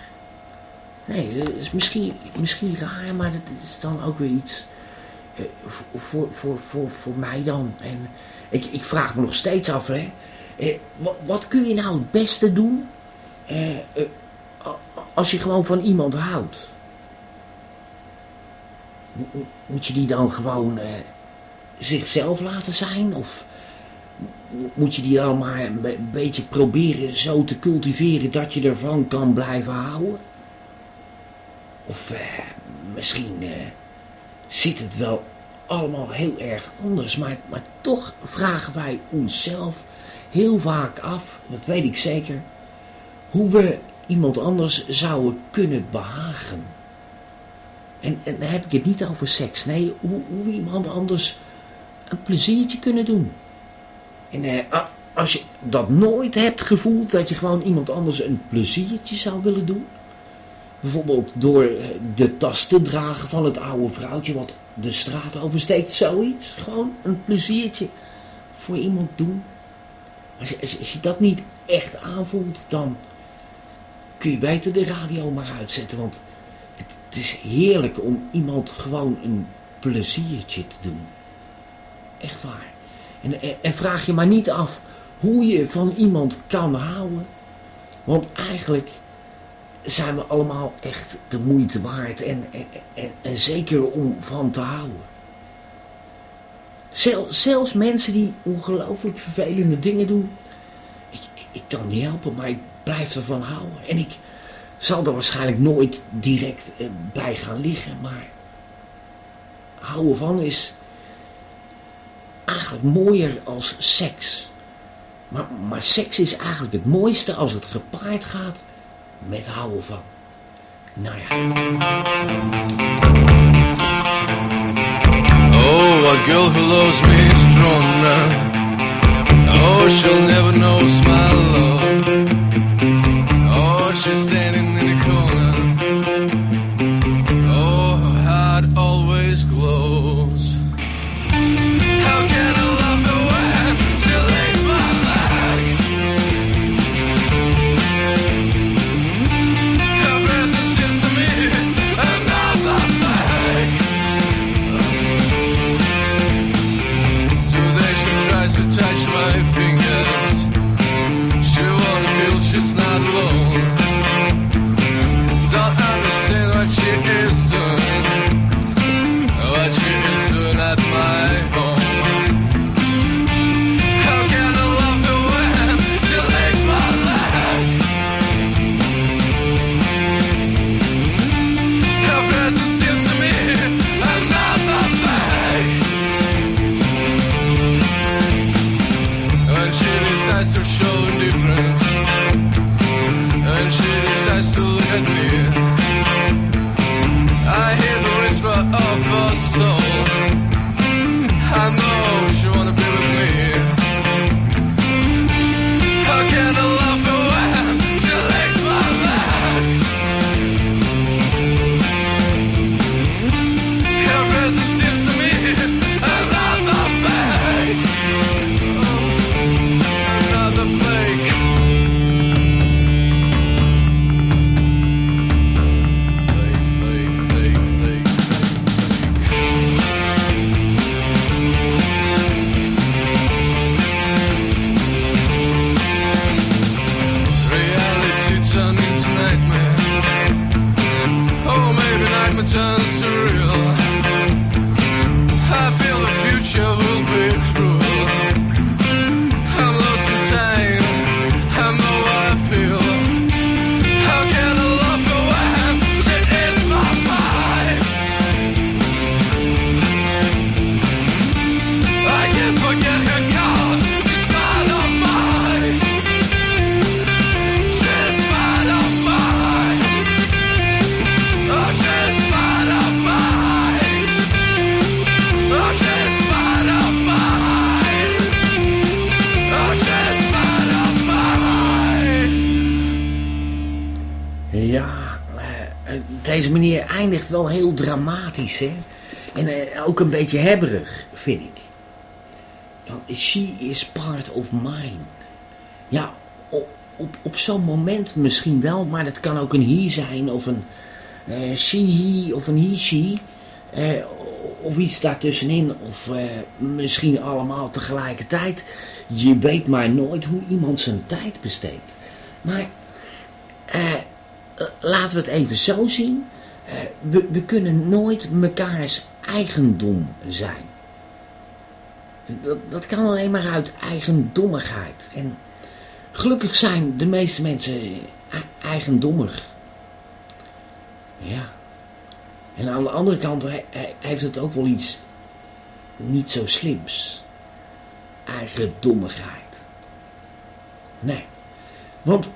Nee, dat is misschien, misschien raar, maar dat is dan ook weer iets eh, voor, voor, voor, voor, mij dan. En ik, ik vraag me nog steeds af, hè. Eh, wat, wat kun je nou het beste doen als je gewoon van iemand houdt? Mo- mo- Moet je die dan gewoon eh, zichzelf laten zijn? Of mo- moet je die dan maar een be- beetje proberen zo te cultiveren dat je ervan kan blijven houden? Of eh, misschien eh, zit het wel allemaal heel erg anders. Maar, maar toch vragen wij onszelf heel vaak af, dat weet ik zeker, hoe we iemand anders zouden kunnen behagen. En, en heb ik het niet over seks. Nee, hoe, hoe iemand anders een pleziertje kunnen doen. En eh, als je dat nooit hebt gevoeld, dat je gewoon iemand anders een pleziertje zou willen doen. Bijvoorbeeld door eh, de tas te dragen van het oude vrouwtje wat de straat oversteekt. Zoiets. Gewoon een pleziertje voor iemand doen. Als je dat niet echt aanvoelt, dan kun je beter de radio maar uitzetten. Want het, is heerlijk om iemand gewoon een pleziertje te doen. Echt waar. En, en, vraag je maar niet af hoe je van iemand kan houden. Want eigenlijk zijn we allemaal echt de moeite waard. En, en, en, en zeker om van te houden. Zel, zelfs mensen die ongelooflijk vervelende dingen doen. Ik, ik kan niet helpen, maar ik blijf ervan houden. En ik zal er waarschijnlijk nooit direct eh, bij gaan liggen. Maar houden van is eigenlijk mooier als seks. Maar, maar seks is eigenlijk het mooiste als het gepaard gaat met houden van. Nou ja. Oh, a girl who loves me is strong. Oh, she'll never know my love. just standing En eh, ook een beetje hebberig, vind ik. She is part of mine. Ja, op, op, op zo'n moment misschien wel, maar dat kan ook een he zijn, of een eh, she, he, of een he, she. eh, of iets daartussenin, of misschien allemaal tegelijkertijd. Je weet maar nooit hoe iemand zijn tijd besteedt. Maar laten we het even zo zien. We, we kunnen nooit mekaars eigendom zijn. Dat, dat kan alleen maar uit eigendommigheid. En gelukkig zijn de meeste mensen e- eigendommig. Ja. En aan de andere kant he- he- heeft het ook wel iets niet zo slims. Eigendommigheid. Nee. Want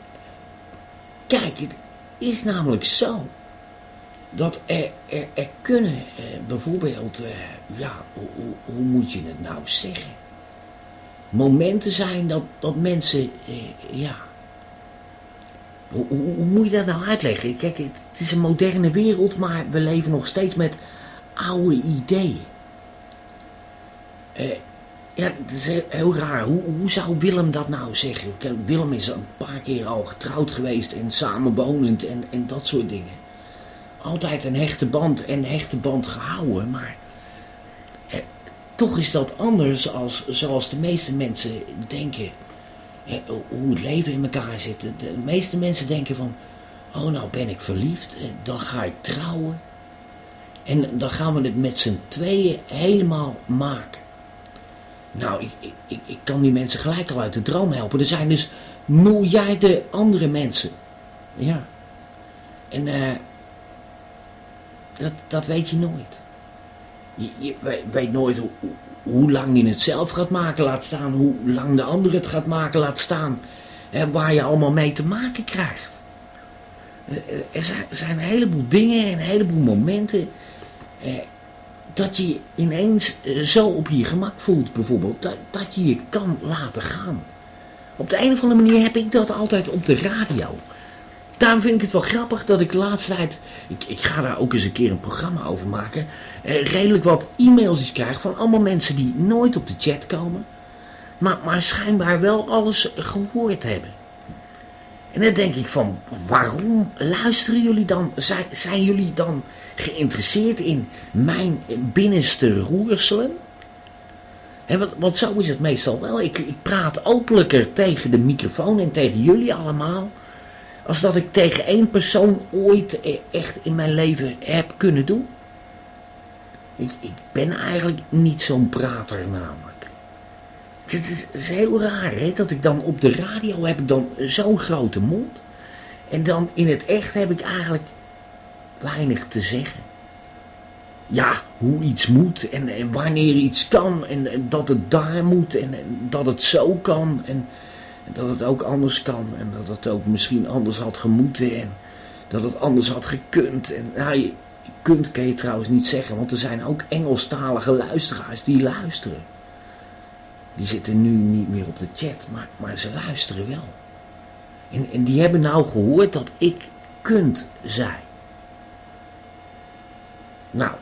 Kijk, het is namelijk zo dat er, er, er kunnen eh, bijvoorbeeld, eh, ja, hoe, hoe, moet je het nou zeggen? Momenten zijn dat, dat mensen, eh, ja, hoe, hoe, moet je dat nou uitleggen? Kijk, het, is een moderne wereld, maar we leven nog steeds met oude ideeën. Ja, het is heel, raar. Hoe, hoe zou Willem dat nou zeggen? Willem is een paar keer al getrouwd geweest en samenwonend en, en dat soort dingen. Altijd een hechte band en hechte band gehouden, maar eh, toch is dat anders als, zoals de meeste mensen denken. eh, hoe het leven in elkaar zit. De, meeste mensen denken van, oh nou ben ik verliefd, eh, dan ga ik trouwen. En dan gaan we het met z'n tweeën helemaal maken. Nou, ik, ik, ik, ik kan die mensen gelijk al uit de droom helpen. Er zijn dus miljarden andere mensen. Ja. En eh dat, dat weet je nooit. Je, je we- weet nooit hoe, lang je het zelf gaat maken, laat staan hoe lang de ander het gaat maken, laat staan. waar je allemaal mee te maken krijgt. Er zijn, een heleboel dingen en een heleboel momenten. eh, dat je je ineens eh, zo op je gemak voelt, bijvoorbeeld. Dat, dat je je kan laten gaan. Op de een of andere manier heb ik dat altijd op de radio. Daarom vind ik het wel grappig dat ik de laatste tijd... Ik, ik ga daar ook eens een keer een programma over maken. eh, redelijk wat e-mails krijg van allemaal mensen die nooit op de chat komen. Maar, maar schijnbaar wel alles gehoord hebben. En dan denk ik van, waarom luisteren jullie dan? Zijn, zijn jullie dan geïnteresseerd in mijn binnenste roerselen? Hè, want, want zo is het meestal wel. Ik, ik praat openlijker tegen de microfoon en tegen jullie allemaal. Als dat ik tegen één persoon ooit e- echt in mijn leven heb kunnen doen. Ik, ik ben eigenlijk niet zo'n prater namelijk. Het is, heel raar hè, dat ik dan op de radio heb ik dan zo'n grote mond. En dan in het echt heb ik eigenlijk weinig te zeggen. Ja, hoe iets moet en, wanneer iets kan en, dat het daar moet en, en dat het zo kan en dat het ook anders kan en dat het ook misschien anders had gemoeten en dat het anders had gekund. En nou, je, kunt kan je trouwens niet zeggen, want er zijn ook Engelstalige luisteraars die luisteren. Die zitten nu niet meer op de chat, maar, maar ze luisteren wel. En, en die hebben nou gehoord dat ik kunt zei. Nou,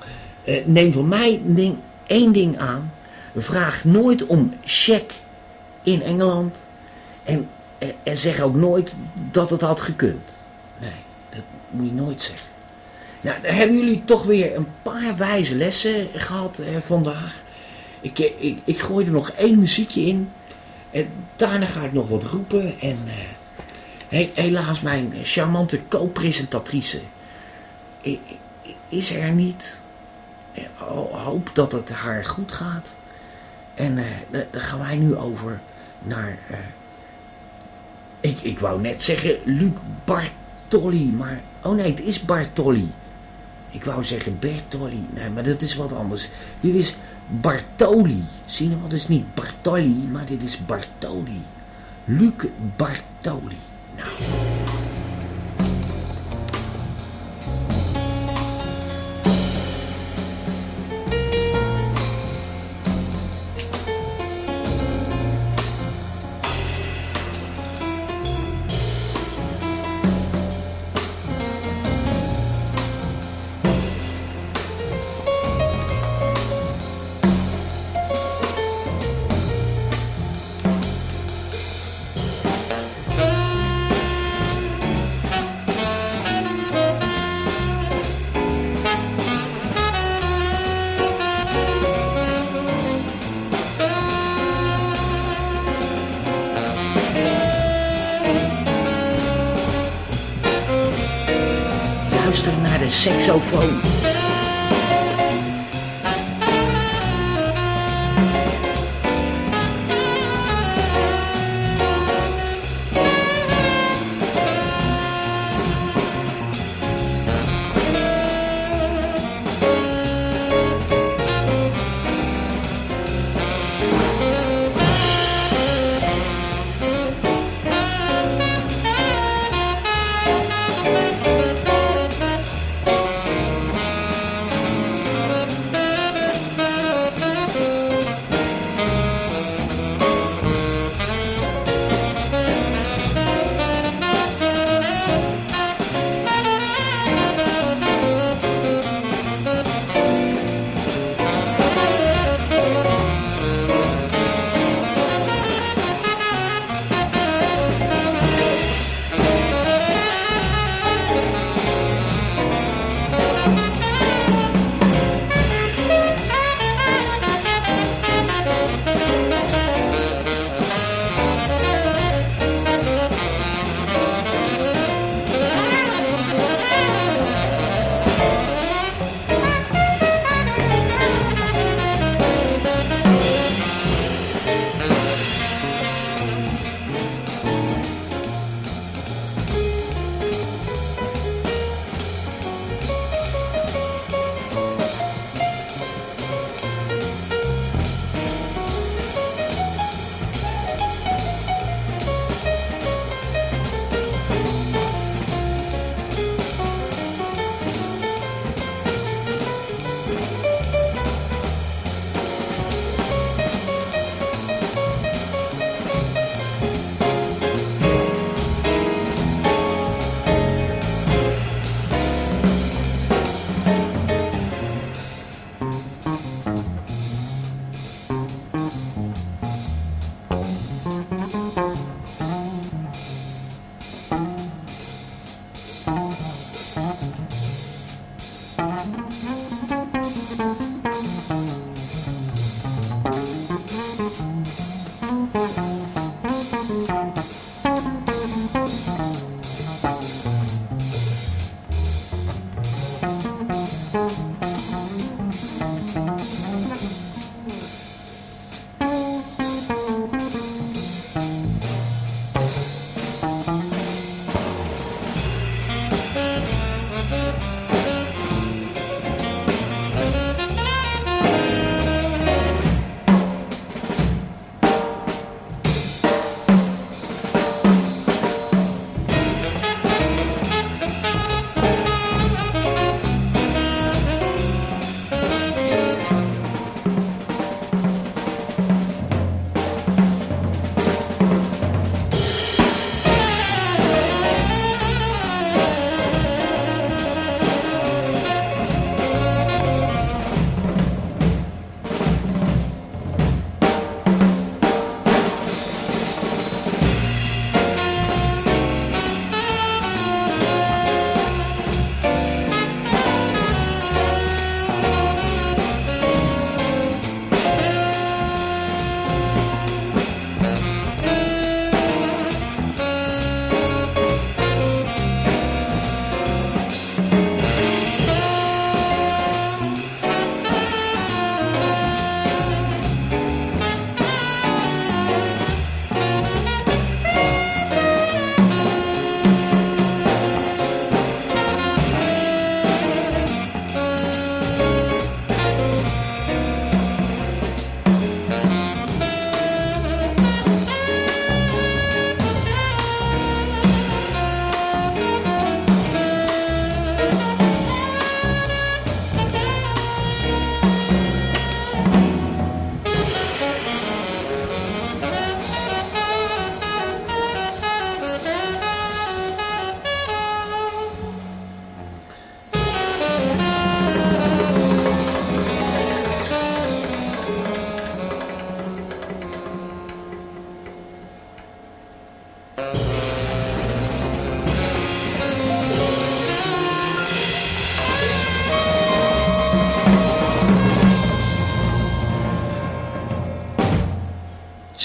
eh, neem van mij ding, één ding aan. Vraag nooit om check in Engeland. En, en, zeg ook nooit dat het had gekund. Nee, dat moet je nooit zeggen. Nou, dan hebben jullie toch weer een paar wijze lessen gehad eh, vandaag. Ik, eh, ik, ik gooi er nog één muziekje in. En daarna ga ik nog wat roepen. En eh, he- helaas mijn charmante co-presentatrice is er niet. Ik ho- hoop dat het haar goed gaat. En eh, da- dan gaan wij nu over naar... eh, ik, ik wou net zeggen Luc Bartolli, maar... Oh nee, het is Bartolli. Ik wou zeggen Bertolli. Nee, maar dat is wat anders. Dit is Bartoli. Zie je, wat is niet Bartolli, maar dit is Bartoli. Luc Bartoli. Nou. Saxofoon.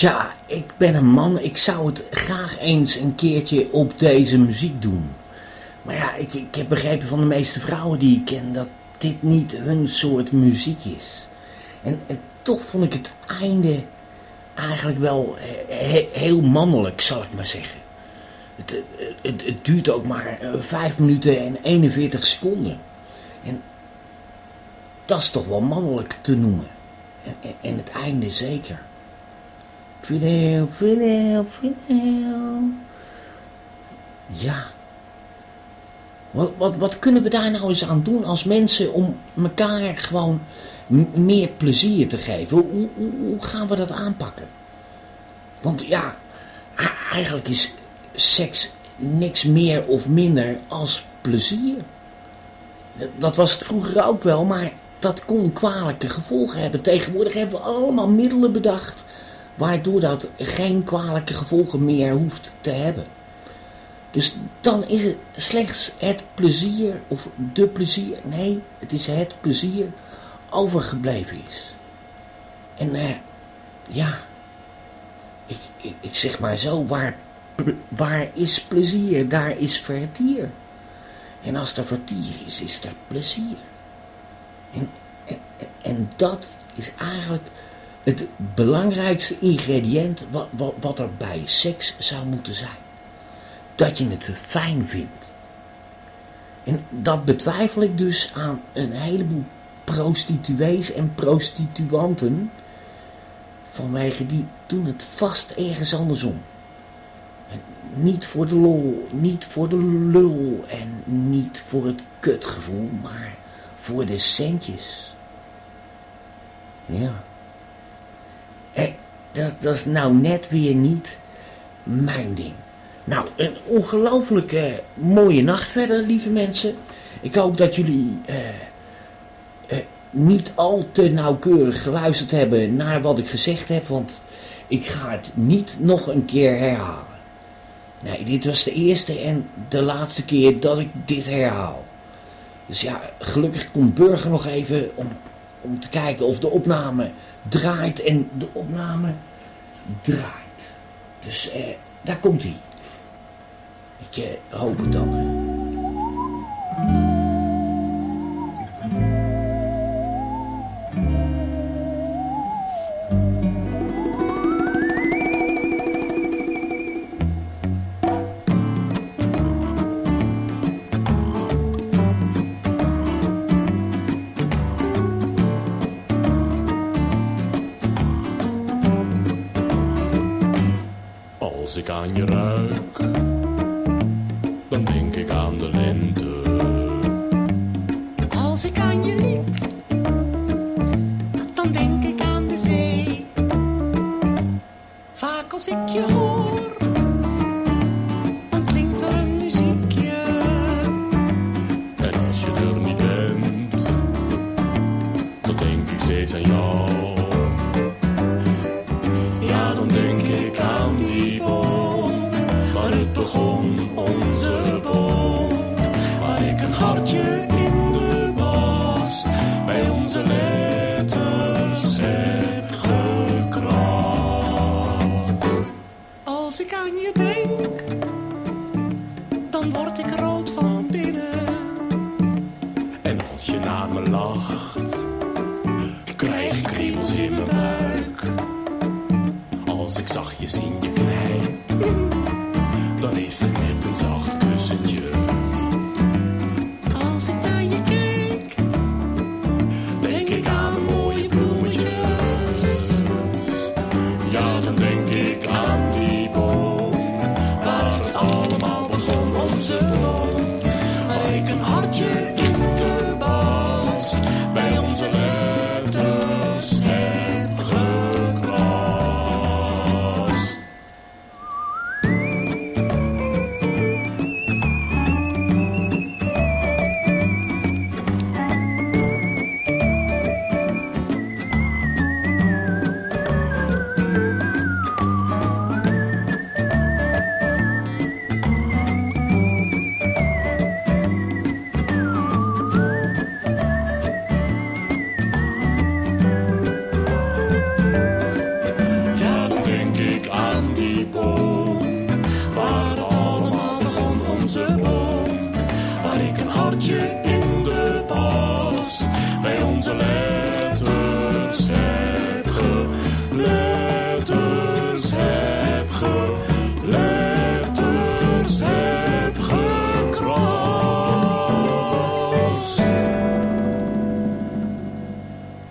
Tja, ik ben een man. Ik zou het graag eens een keertje op deze muziek doen. Maar ja, ik, ik heb begrepen van de meeste vrouwen die ik ken dat dit niet hun soort muziek is. En, en toch vond ik het einde eigenlijk wel eh, he- heel mannelijk, zal ik maar zeggen. Het, eh, het, het duurt ook maar eh, 5 minuten en 41 seconden. En dat is toch wel mannelijk te noemen. En, en, en het einde zeker. Fidel, Fidel, Fidel. Ja. Wat, wat, wat kunnen we daar nou eens aan doen als mensen om elkaar gewoon meer plezier te geven? Hoe, hoe, hoe- gaan we dat aanpakken? Want ja, eigenlijk is seks niks meer of minder als plezier. Dat was het vroeger ook wel, maar dat kon kwalijke gevolgen hebben. Tegenwoordig hebben we allemaal middelen bedacht waardoor dat geen kwalijke gevolgen meer hoeft te hebben. Dus dan is het slechts het plezier, of de plezier, nee, het is het plezier overgebleven is. En eh, ja, ik, ik, zeg maar zo, waar, waar is plezier, daar is vertier. En als er vertier is, is er plezier. En- en dat is eigenlijk het belangrijkste ingrediënt wat, wat, wat er bij seks zou moeten zijn. Dat je het fijn vindt. En dat betwijfel ik dus aan een heleboel prostituees en prostituanten. Vanwege die doen het vast ergens andersom. En niet voor de lol, niet voor de lul en niet voor het kutgevoel, maar voor de centjes. Ja. Dat, dat is nou net weer niet mijn ding. Nou, een ongelooflijke mooie nacht verder, lieve mensen. Ik hoop dat jullie eh, eh, niet al te nauwkeurig geluisterd hebben naar wat ik gezegd heb, want ik ga het niet nog een keer herhalen. Nee, dit was de eerste en de laatste keer dat ik dit herhaal. Dus ja, gelukkig komt Burger nog even om, om te kijken of de opname draait. En de opname draait. Dus eh, daar komt hij. Ik eh, hoop het dan.